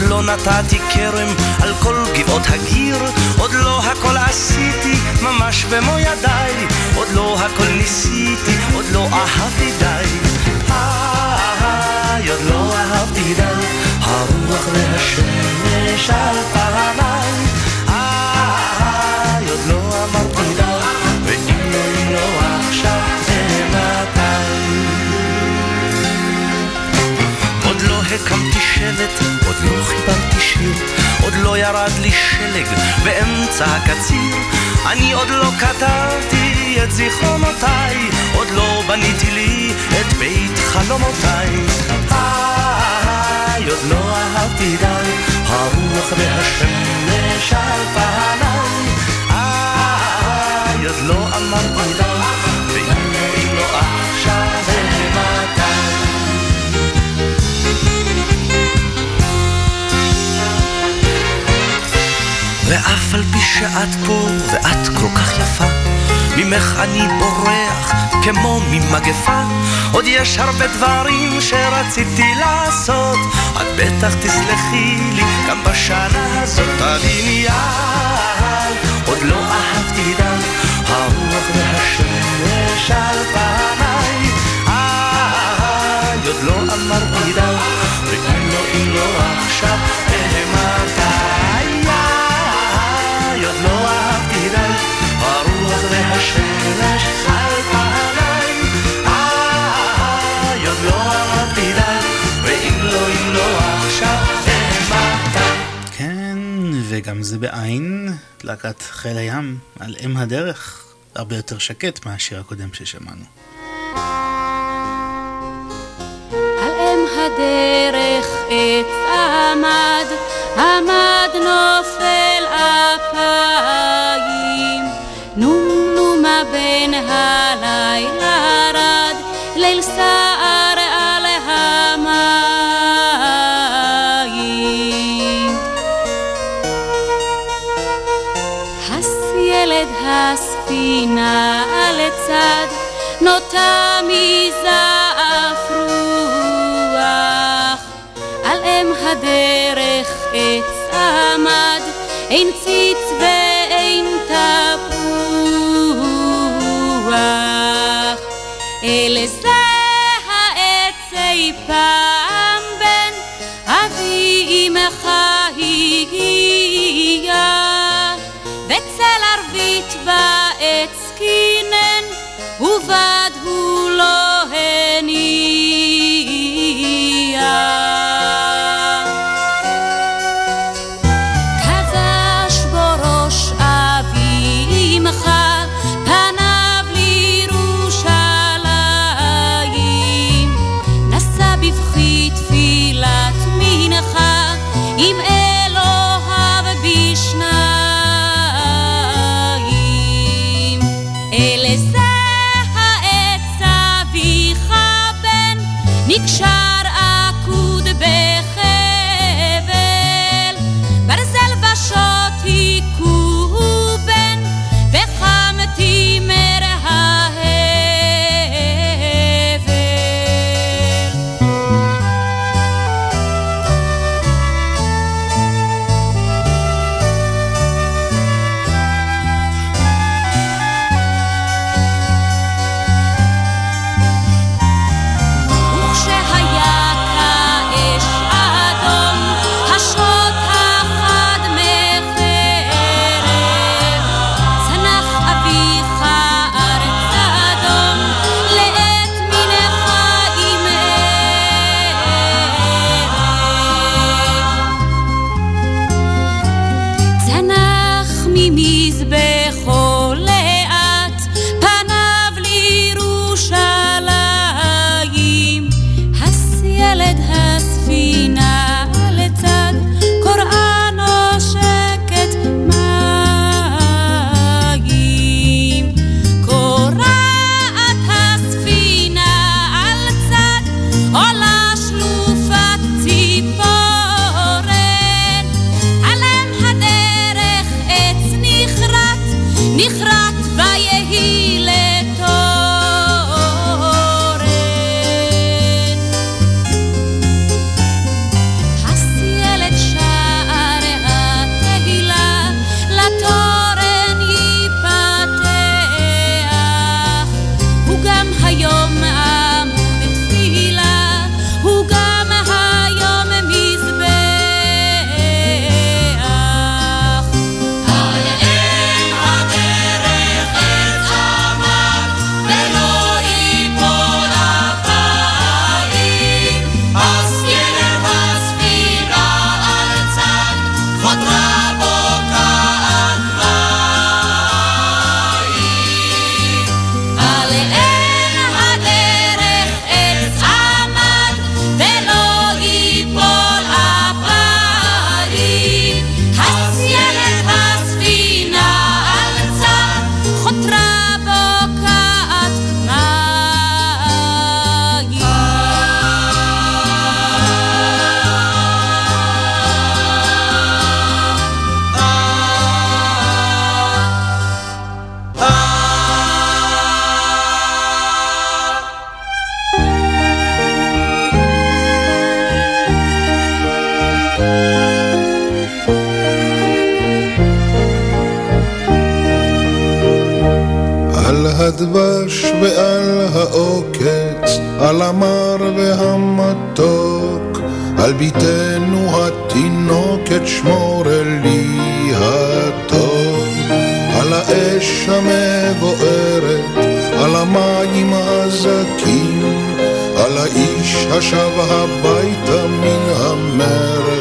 עוד לא נתתי כרם על כל גבעות הגיר, עוד לא הכל עשיתי ממש במו ידיי, עוד לא הכל ניסיתי, עוד לא אהבתי די. איי, שבט, עוד לא חיברתי שיר, עוד לא ירד לי שלג באמצע הקציר. אני עוד לא כתבתי את זיכרונותיי, עוד לא בניתי לי את בית חלומותיי. איי, עוד לא אהבתי די, הרוח והשמש על פניי. איי, עוד לא אמרתי די, ואם אם לא עכשיו, על פי שאת פה ואת כל כך יפה, ממך אני בורח כמו ממגפה. עוד יש הרבה דברים שרציתי לעשות, את בטח תסלחי לי גם בשנה הזאת. תביני יד, עוד לא אהבתי די, הרוח והשמש על פניי. איי, עוד לא אמרתי די, ואם לא, אם לא עכשיו, מתי? זה בעין, להקת חיל הים, על אם הדרך, הרבה יותר שקט מהשיר הקודם ששמענו. על אם הדרך עץ עמד, עמד נופל אפיים. נום נומה בין הלילה רד, ליל סער אין ציץ ואין תפוח, אלה זה העץ אי פעם בן אבי אמך הגיע, וצל ערבית בעץ קינן ובא הדבש ועל העוקץ, על המר והמתוק, על ביתנו התינוקת שמור לי הטוב, על האש המבוערת, על המים הזכים, על האיש השב הביתה מן המרד.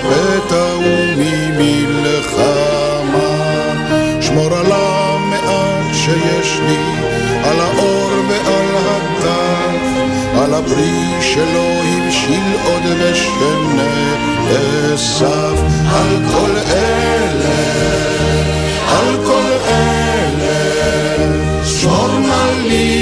מפחד פתע וממלחמה. שמור על המעט שיש לי, על האור ועל הטף, על הפרי שלא הבשיל עוד ושנה אסף, על כל אלה, על כל אלה, שמור נא לי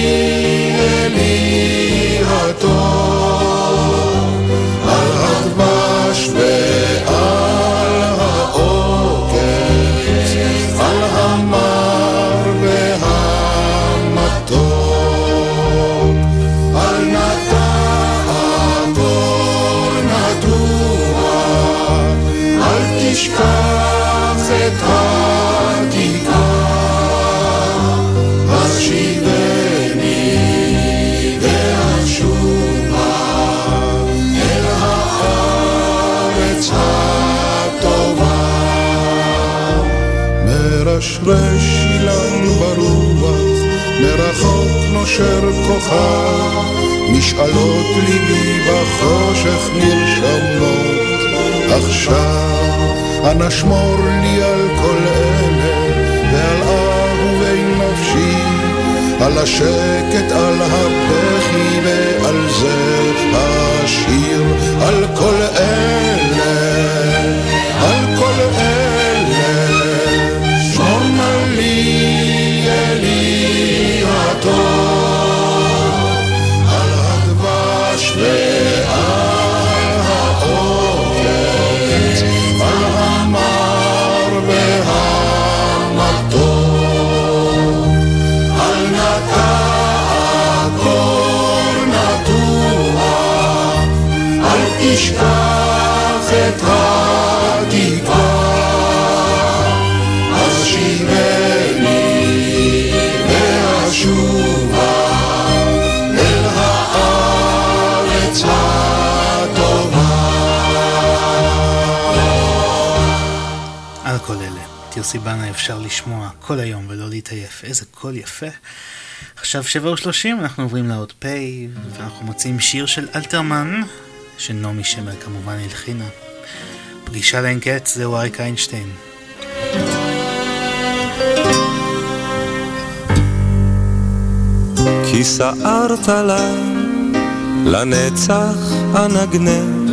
נושר כוכב, משאלות ליבי בחושך נרשמות עכשיו. אנא שמור לי על כל אלה, ועל אהובי נפשי, על השקט, על הבכי ועל זה השיר, על כל אלה, תשכח את התקווה, אז שיבני ואשובה אל הארץ הטובה. על כל אלה. תרסי בנה אפשר לשמוע כל היום ולא להתעייף. איזה קול יפה. עכשיו שבע ושלושים, אנחנו עוברים לעוד פ' ואנחנו מוצאים שיר של אלתרמן, שנעמי שמר כמובן הלחינה. פגישה לאין קץ, זהו אריק איינשטיין. כי סערת לה לנצח אנגנך,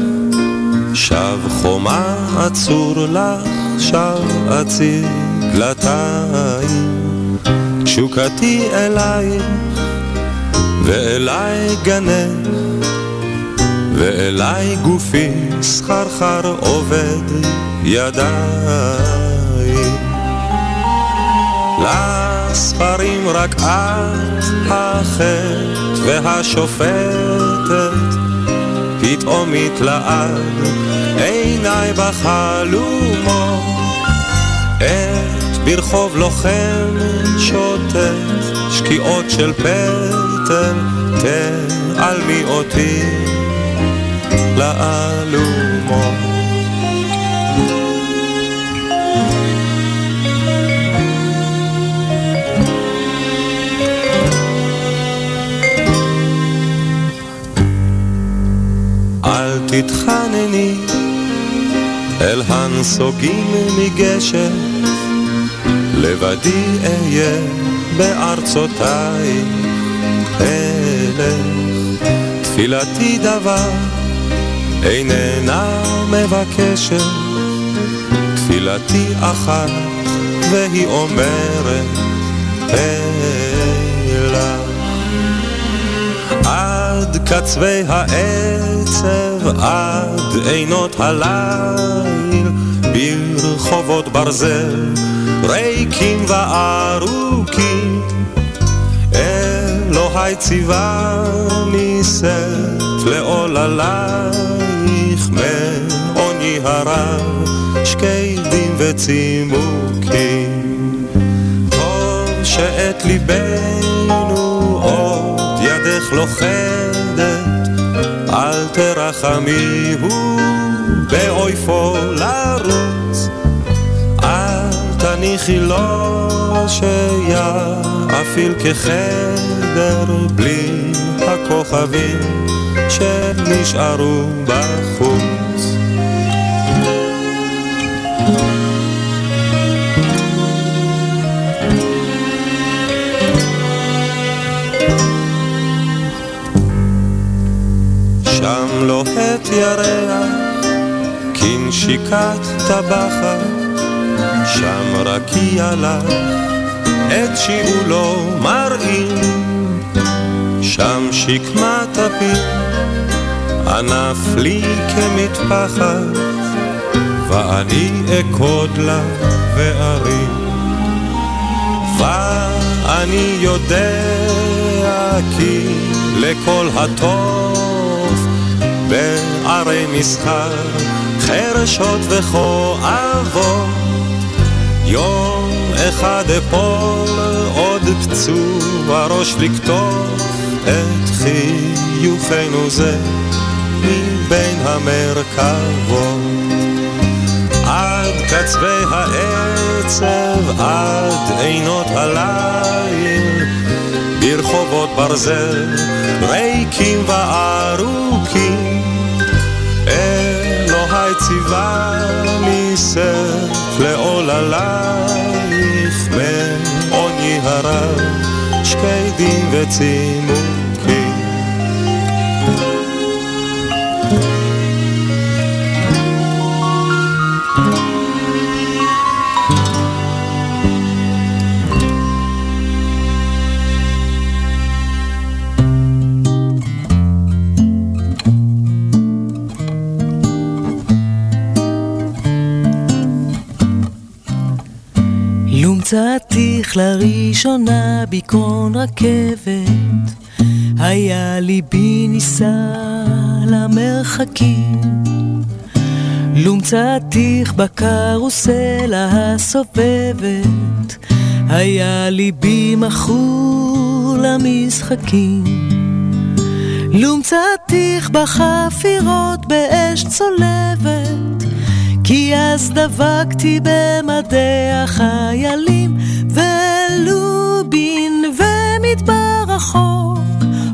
שב חומה עצור לך, שב אציג דלתיים. תשוקתי אלייך ואליי גנך, ואליי גופי סחרחר עובד ידיי. לספרים רק את החטא והשופטת, פתאום התלעד עיניי בחלומות, עת ברחוב לוחם שוטט, שקיעות של פטל, תעלמי אותי לאלומות. אל תתחנני אל הנסוגים מגשם, לבדי אהיה בארצותיי אלך. תפילתי דבר איננה מבקשת, תפילתי אחת והיא אומרת אלה. עד קצווי העצב, עד עינות הליל, ברחובות ברזל, ריקים וארוכים. אלוהי ציווני שאת לעוללייך, מעוני הרב, שקדים וצימוקים. טוב שאת ליבנו עוד ידך לוכדת, אל תרחמיהו באויפו לרוץ. אל תניחי לו שיפעיל כחדר בלי הכוכבים שנשארו בחוץ. שם לוהט ירח, כנשיקת טבחת, שם רקיע לך, את שיעולו מראים, שם שקמת הפיר, ענף לי כמטפחת, ואני אקוד לה וארים. ואני יודע כי לכל הטוב בערי מסחר חרשות וכואבות יום אחד אפול עוד פצוע ראש לקטוף את חיוכנו זה מבין המרכבות עד קצווי העצב, עד עינות הליל, ברחובות ברזל, ריקים וארוכים. אלוהי ציווה לי סף לעוללייך, מעוני הרב, שקדים וצימוקים. מצאתיך לראשונה בקרון רכבת, היה ליבי נישא למרחקים. לומצאתיך בקרוסלה הסובבת, היה ליבי מכור למשחקים. לומצאתיך בחפירות באש צולבת, כי אז דבקתי במדי החיילים, ולובין ומדבר רחוק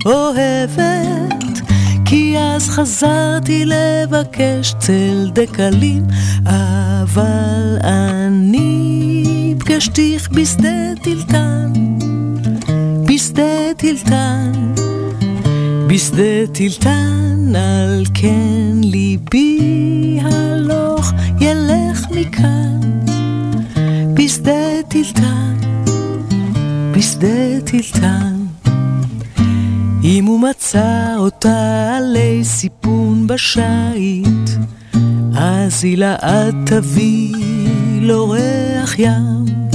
אוהבת, כי אז חזרתי לבקש צל דקלים, אבל אני פגשתיך בשדה טילטן, בשדה טילטן, בשדה טילטן, על כן ליבי הלוך ילך מכאן, בשדה טילטן, בשדה טילטן. אם הוא מצא אותה עלי סיפון בשייט, אז היא לעד תביא לו ריח ים.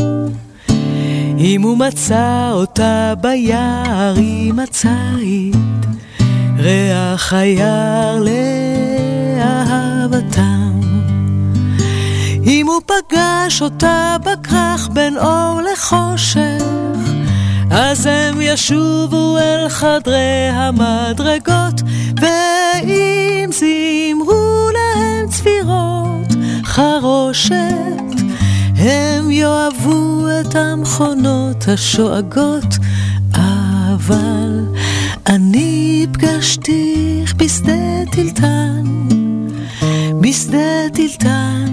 אם הוא מצא אותה ביער עם הציד, ריח היער לאהבתם. אם הוא פגש אותה בכרך בין אור לחושך, אז הם ישובו אל חדרי המדרגות, ואם זימרו להם צפירות חרושת, הם יאהבו את המכונות השואגות, אבל אני פגשתיך בשדה טילטן, בשדה טילטן,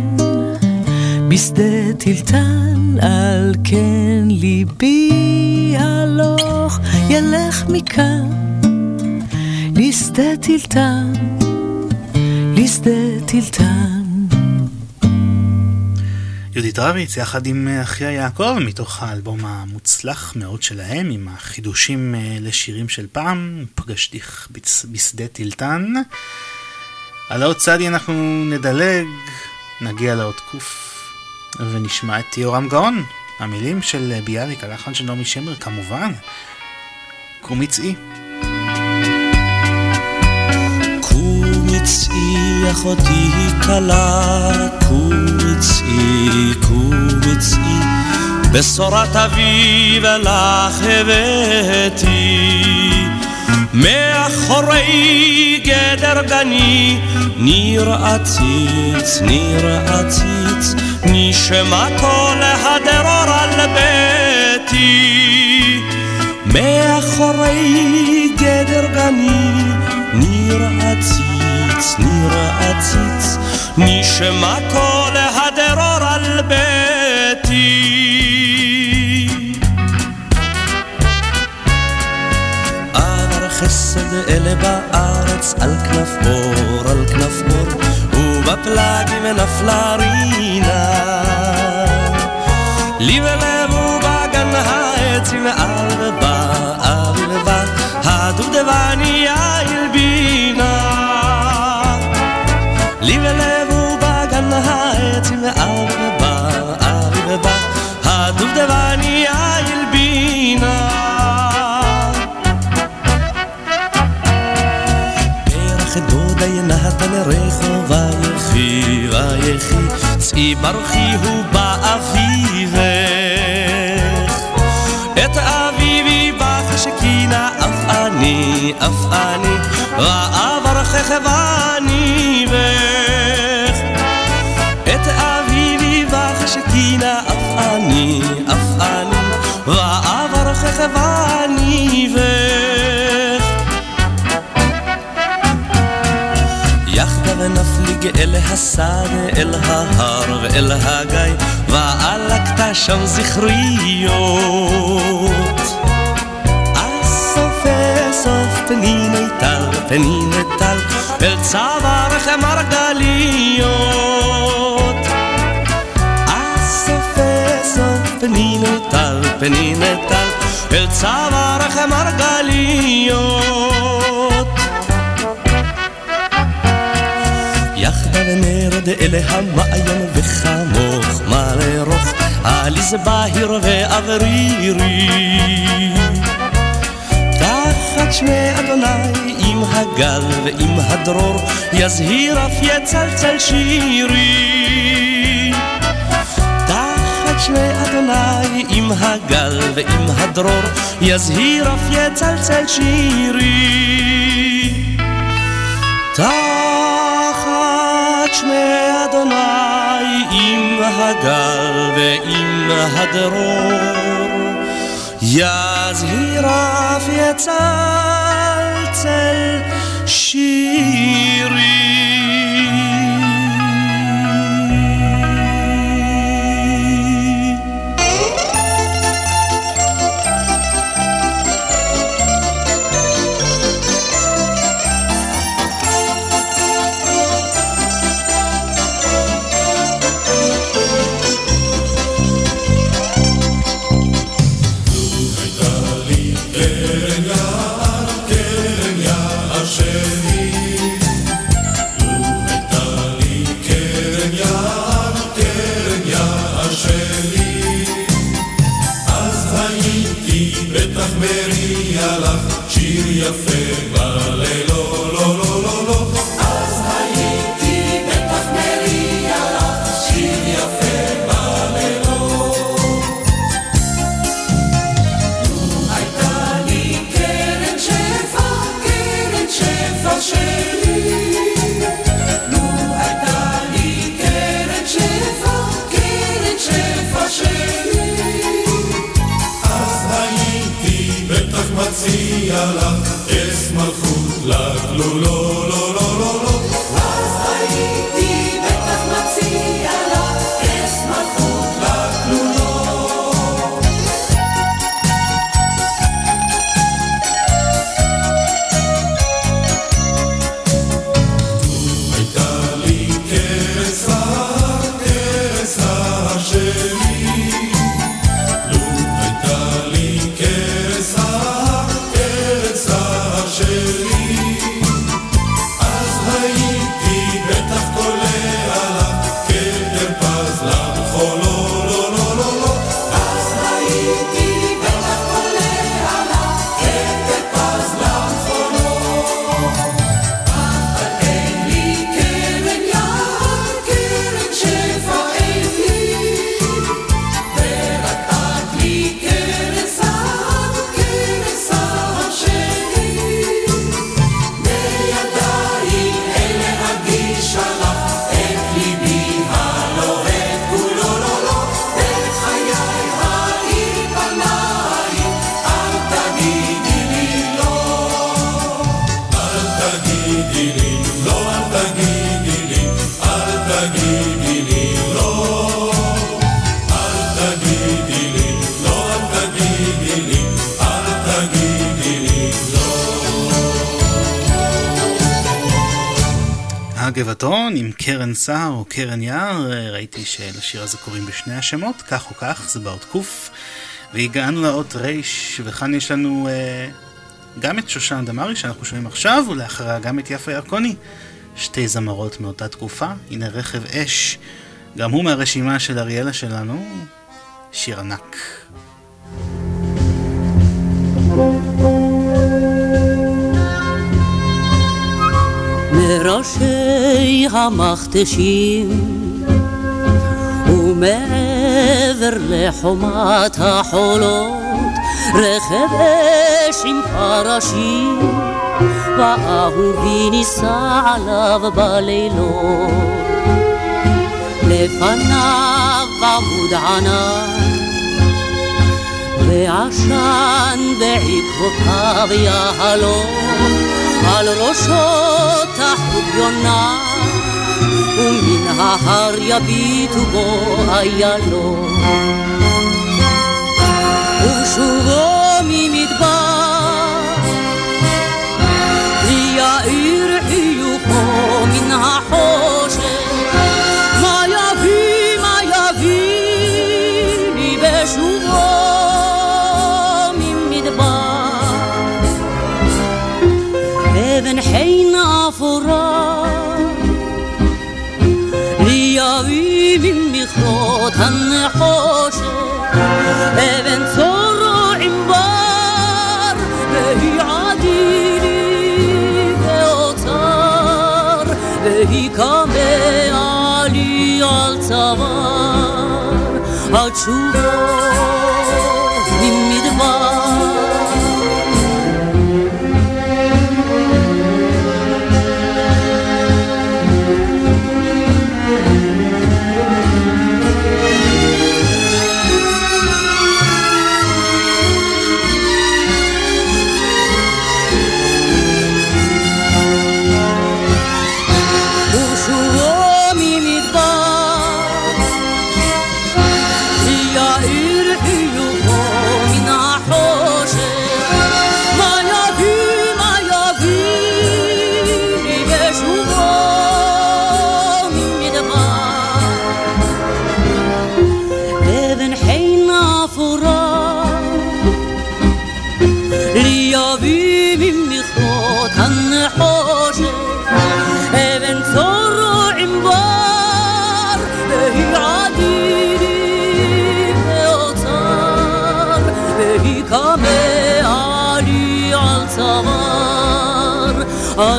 בשדה טילטן, על כן ליבי הלוך ילך מכאן, לשדה טילטן, לשדה טילטן. יהודית רביץ יחד עם אחיה יעקב מתוך האלבום המוצלח מאוד שלהם עם החידושים לשירים של פעם פגשתיך בשדה טילטן על האות צדי אנחנו נדלג נגיע לאות קוף ונשמע את יורם גאון המילים של ביאליק הלחן של נעמי שמר כמובן. קומי צאי צאי אחותי כלה, קומי צאי, בשורת אביב לך הבאתי. מאחורי גדר גני, ניר עציץ, ניר עציץ, נשמתו להדרור על ביתי. מאחורי מגדר גני, ניר עציץ, ניר עציץ, נשמע כל הדרור על ביתי. עבר חסד אלה בארץ על כנף אור, על כנף אור, ובפלגים נפלה רינה. לי ולב ובגן העצים על ובא, על ובא, הדובדבניה יחי ויחי צאי ברוכי הוא באביבך. את אביבי בך שכינה אף אני אף אני ואברכך ואני בך. את אביבי בך שכינה אף אני אף אני ואברכך ואני בך יחדיו נפליג אל השדה, אל ההר ואל הגיא, ועלקת שם זכריות. אסוף פניני טל, פניני טל, אל צווארך מרגליות. אסוף אסוף פניני טל, פניני טל, אל צווארך מרגליות. יחדיו נרד אל המעיין וחמוך מה לרוך? עליז בהיר ואוורירי. תחת שמי אדוני עם הגל ועם הדרור יזהיר אף יצלצל שירי. תחת שמי אדוני עם הגל ועם הדרור יזהיר אף יצלצל שירי. תחת שמי אדוני עם הגל ועם הדרור. יזהיר אף יצלצל שירי קרן יער, ראיתי שלשיר הזה קוראים בשני השמות, כך או כך, זה באות קוף. והגענו לאות ר', וכאן יש לנו אה, גם את שושן דמארי שאנחנו שומעים עכשיו, ולאחריה גם את יפה ירקוני. שתי זמרות מאותה תקופה, הנה רכב אש, גם הוא מהרשימה של אריאלה שלנו, שיר ענק. מראשי המכתשים ומעבר לחומת החולות רכב אש עם פרשים ואהובי נישא עליו בלילות. לפניו עמוד ענן ועשן בעקבותיו יהלום על ראשו תחוב יונה ומן ההר יביטו בו איילון ובשובו ממכרות הנחושת אבן צורו עם בר והיא עדיני ואוצר והיא קמאה לי על צוואר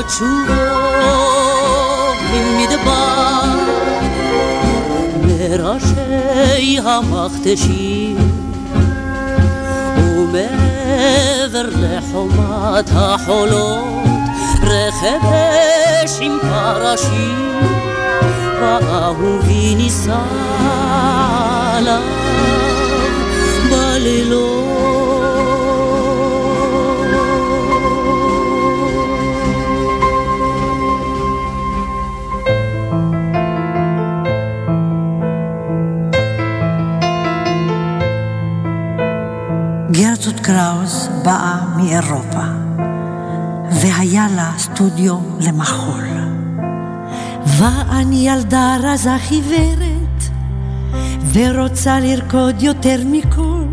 התשובו ממדבר מראשי המכתשים ומעבר לחומת החולות רכב אש עם פרשים ואהובי נישא עליו בלילות קראוס באה מאירופה, והיה לה סטודיו למחול. ואני ילדה רזה חיוורת, ורוצה לרקוד יותר מכל.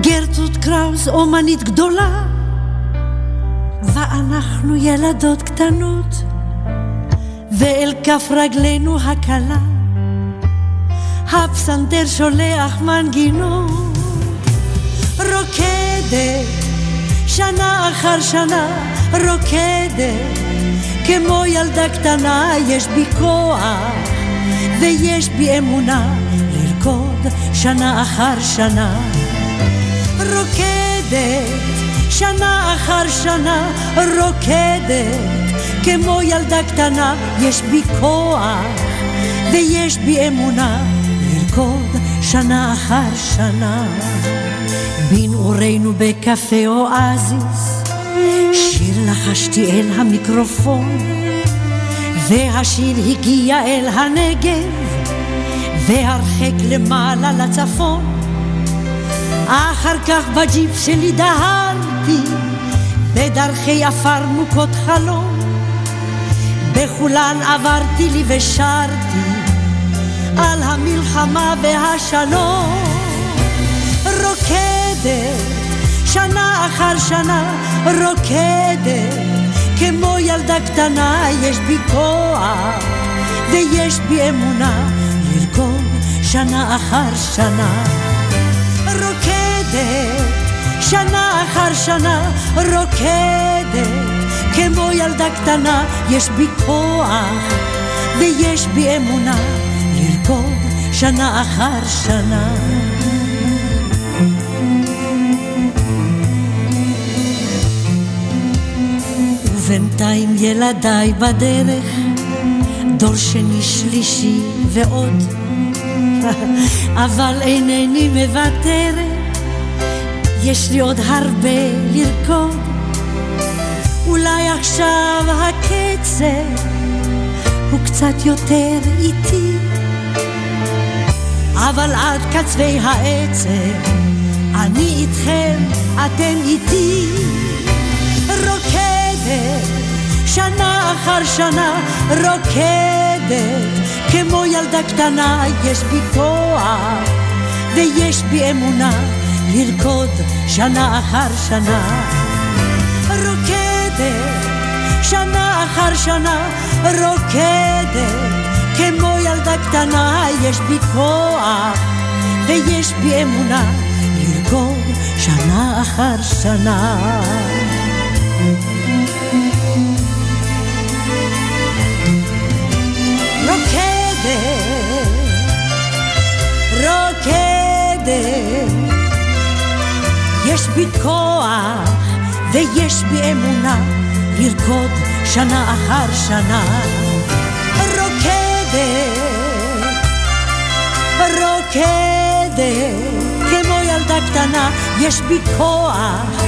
גרטרוד קראוס אומנית גדולה, ואנחנו ילדות קטנות, ואל כף רגלינו הקלה, הפסנתר שולח מנגינות. רוקדת, שנה אחר שנה, רוקדת, כמו ילדה קטנה, יש בי כוח, ויש בי אמונה, לרקוד שנה אחר שנה. רוקדת, שנה אחר שנה, רוקדת, כמו ילדה קטנה, יש בי כוח, ויש בי אמונה, לרקוד שנה אחר שנה. בנעורינו בקפה אואזיס, שיר לחשתי אל המיקרופון, והשיר הגיע אל הנגב, והרחק למעלה לצפון. אחר כך בג'יפ שלי דהרתי, בדרכי עפר מוכות חלום. בכולן עברתי לי ושרתי על המלחמה והשלום. רוקדת שנה אחר שנה, רוקדת כמו ילדה קטנה, יש בי כוח ויש בי אמונה לרקוד שנה אחר שנה. רוקדת שנה אחר שנה, רוקדת כמו ילדה קטנה, יש בי כוח ויש בי אמונה לרקוד שנה אחר שנה. ובינתיים ילדיי בדרך, דור שני שלישי ועוד, אבל אינני מוותרת, יש לי עוד הרבה לרקוד. אולי עכשיו הקצב הוא קצת יותר איטי, אבל עד קצווי העצב אני איתכם, אתם איתי. שנה אחר שנה רוקדת, כמו ילדה קטנה יש בי כוח ויש בי אמונה לרקוד שנה אחר שנה. רוקדת, שנה אחר שנה רוקדת, כמו ילדה קטנה יש בי כוח ויש בי אמונה לרקוד שנה אחר שנה. רוקדת, בי כוח ויש בי אמונה לרקוד שנה אחר שנה. רוקדת, רוקדת, כמו ילדה קטנה, יש בי כוח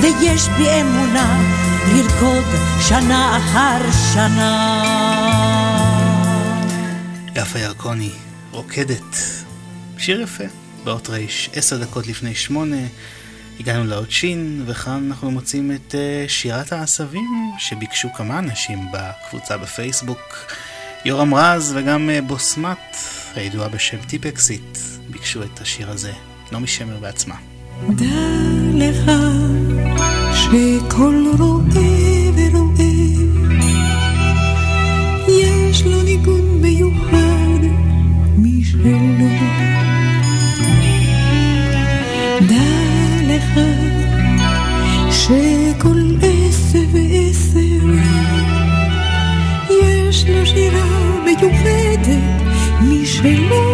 ויש בי אמונה לרקוד שנה אחר שנה. יפה ירקוני, רוקדת. שיר יפה, באות רייש, עשר דקות לפני שמונה. הגענו לעוד שין, וכאן אנחנו מוצאים את uh, שירת העשבים שביקשו כמה אנשים בקבוצה בפייסבוק. יורם רז וגם uh, בוסמת, הידועה בשם טיפקסית, ביקשו את השיר הזה. נעמי שמר בעצמה. דע לך שכל רואה מיוחדת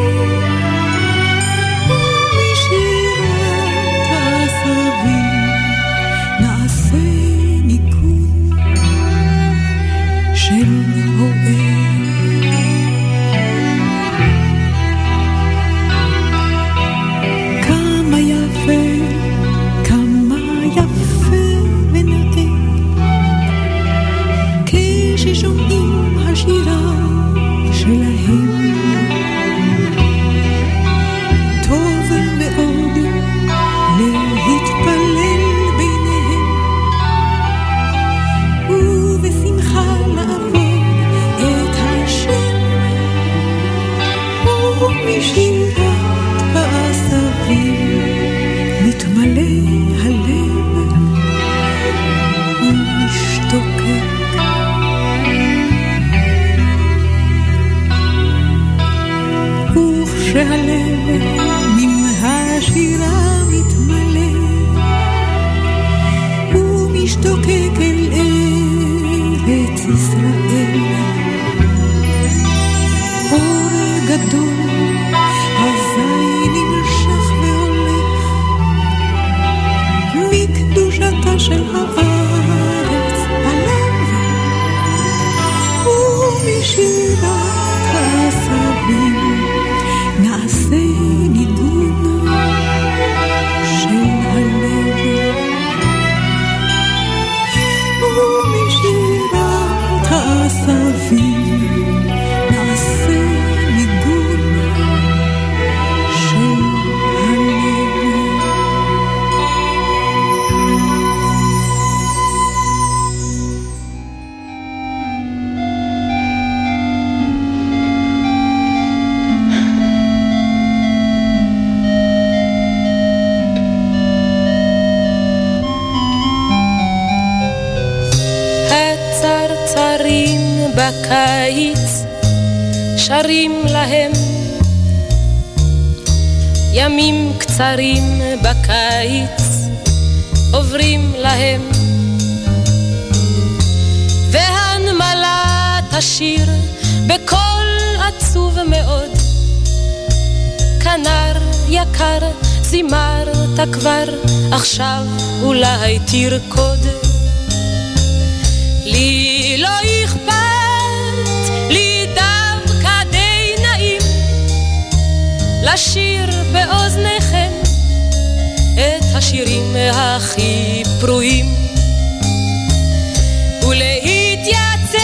שרים להם. ימים קצרים בקיץ עוברים להם. והנמלה תשיר בקול עצוב מאוד. כנר יקר זימרת כבר עכשיו אולי תרקוד לשיר באוזניכם את השירים הכי פרועים ולהתייצב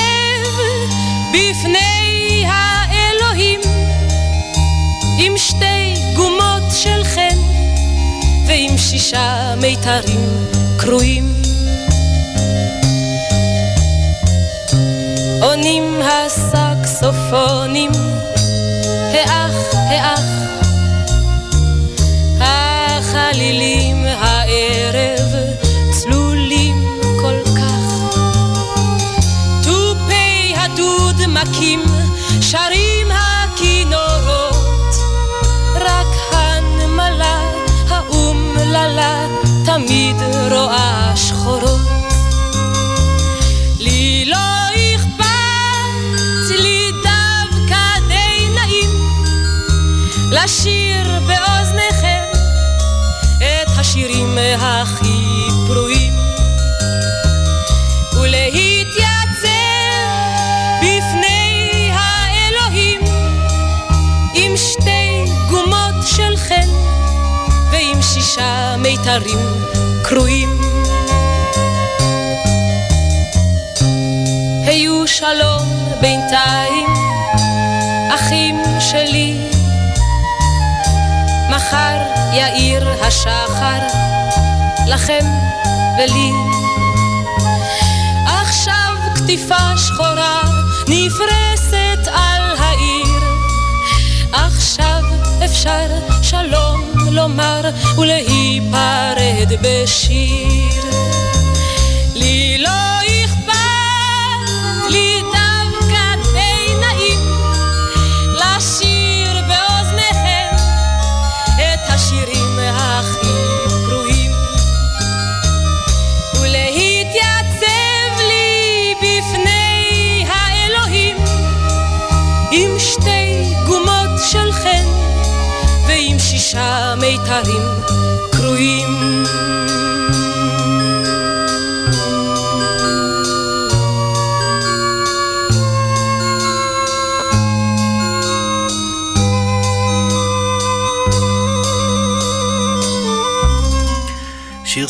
בפני האלוהים עם שתי גומות של חן ועם שישה מיתרים קרועים עונים הסקסופונים, האח, האח. לכם ולי. עכשיו כתיפה שחורה נפרסת על העיר. עכשיו אפשר שלום לומר ולהיפרד בשיר.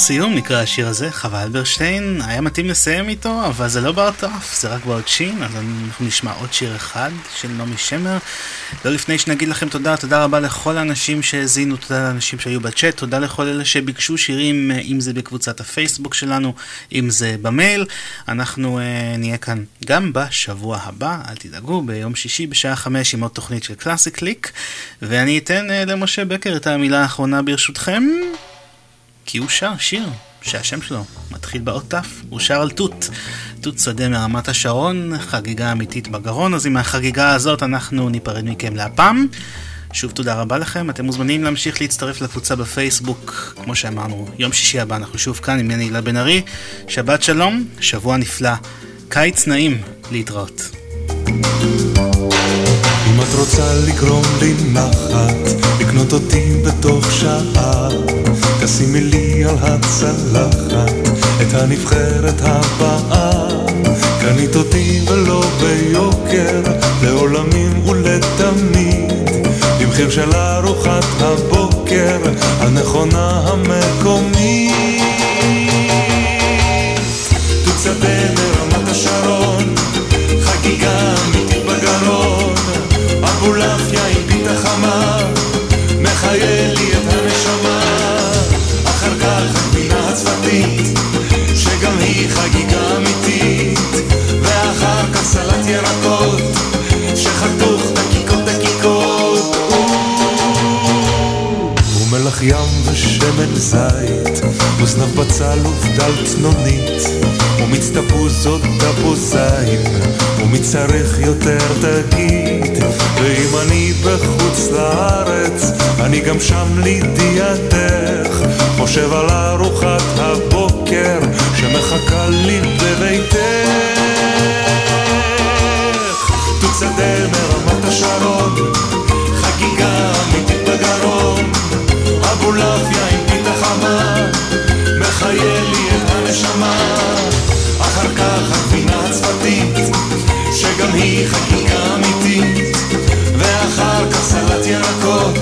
סיום נקרא השיר הזה, חווה אלברשטיין, היה מתאים לסיים איתו, אבל זה לא בארטף, זה רק בעוד שין, אז אנחנו נשמע עוד שיר אחד של נעמי שמר. לא לפני שנגיד לכם תודה, תודה רבה לכל האנשים שהאזינו, תודה לאנשים שהיו בצ'אט, תודה לכל אלה שביקשו שירים, אם זה בקבוצת הפייסבוק שלנו, אם זה במייל. אנחנו uh, נהיה כאן גם בשבוע הבא, אל תדאגו, ביום שישי בשעה חמש עם עוד תוכנית של קלאסי קליק, ואני אתן uh, למשה בקר את המילה האחרונה ברשותכם. כי הוא שר שיר שהשם שלו מתחיל באות ת', הוא שר על תות. תות שדה מרמת השרון, חגיגה אמיתית בגרון, אז עם החגיגה הזאת אנחנו ניפרד מכם להפעם. שוב תודה רבה לכם, אתם מוזמנים להמשיך להצטרף לקבוצה בפייסבוק, כמו שאמרנו, יום שישי הבא אנחנו שוב כאן עם יני הילה בן ארי, שבת שלום, שבוע נפלא, קיץ נעים, להתראות. אם את רוצה לגרום לי נחת, לקנות אותי בתוך שעה תשימי לי על הצלחת את הנבחרת הבאה. קנית אותי ולא ביוקר, לעולמים ולתמיד. במחיר של ארוחת הבוקר, הנכונה המקומית. תוצדה מרמת השרון, חגיגה אמיתית בגרון, אבולעפיה עם פיתה חמה, הצפתית, שגם היא חגיגה אמיתית, ואחר כך סלט ירקות, שחתוך דקיקות דקיקות. ומלח ים ושמן זית, וזנב בצל ובדל צנונית, ומיץ תפוז עוד תפוזיים, ומיץ צריך יותר תגיד, ואם אני בחוץ לארץ, אני גם שם לידיעתך, חושב על ארוחת הבוקר שמחכה לי בביתך. תוצדה מרמת השרון, חגיגה אמיתית בגרון, אבולעפיה עם פיתה חמה, מחיה לי את הנשמה. אחר כך הגבינה הצפתית, שגם היא חגיגה אמיתית, ואחר כך סלט ירקות,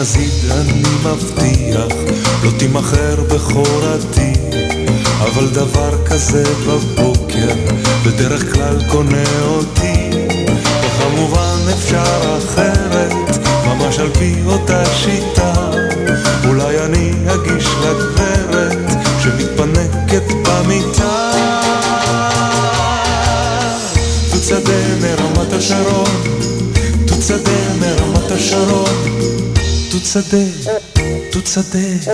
נזיד אני מבטיח, לא תימכר בכורתי, אבל דבר כזה בבוקר, בדרך כלל קונה אותי, וכמובן אפשר אחרת, ממש על פי אותה שיטה, אולי אני אגיש לגברת, שמתפנקת במיטה. תוצדה מרמת השרון, תוצדה מרמת השרון, תוצדה, תוצדה.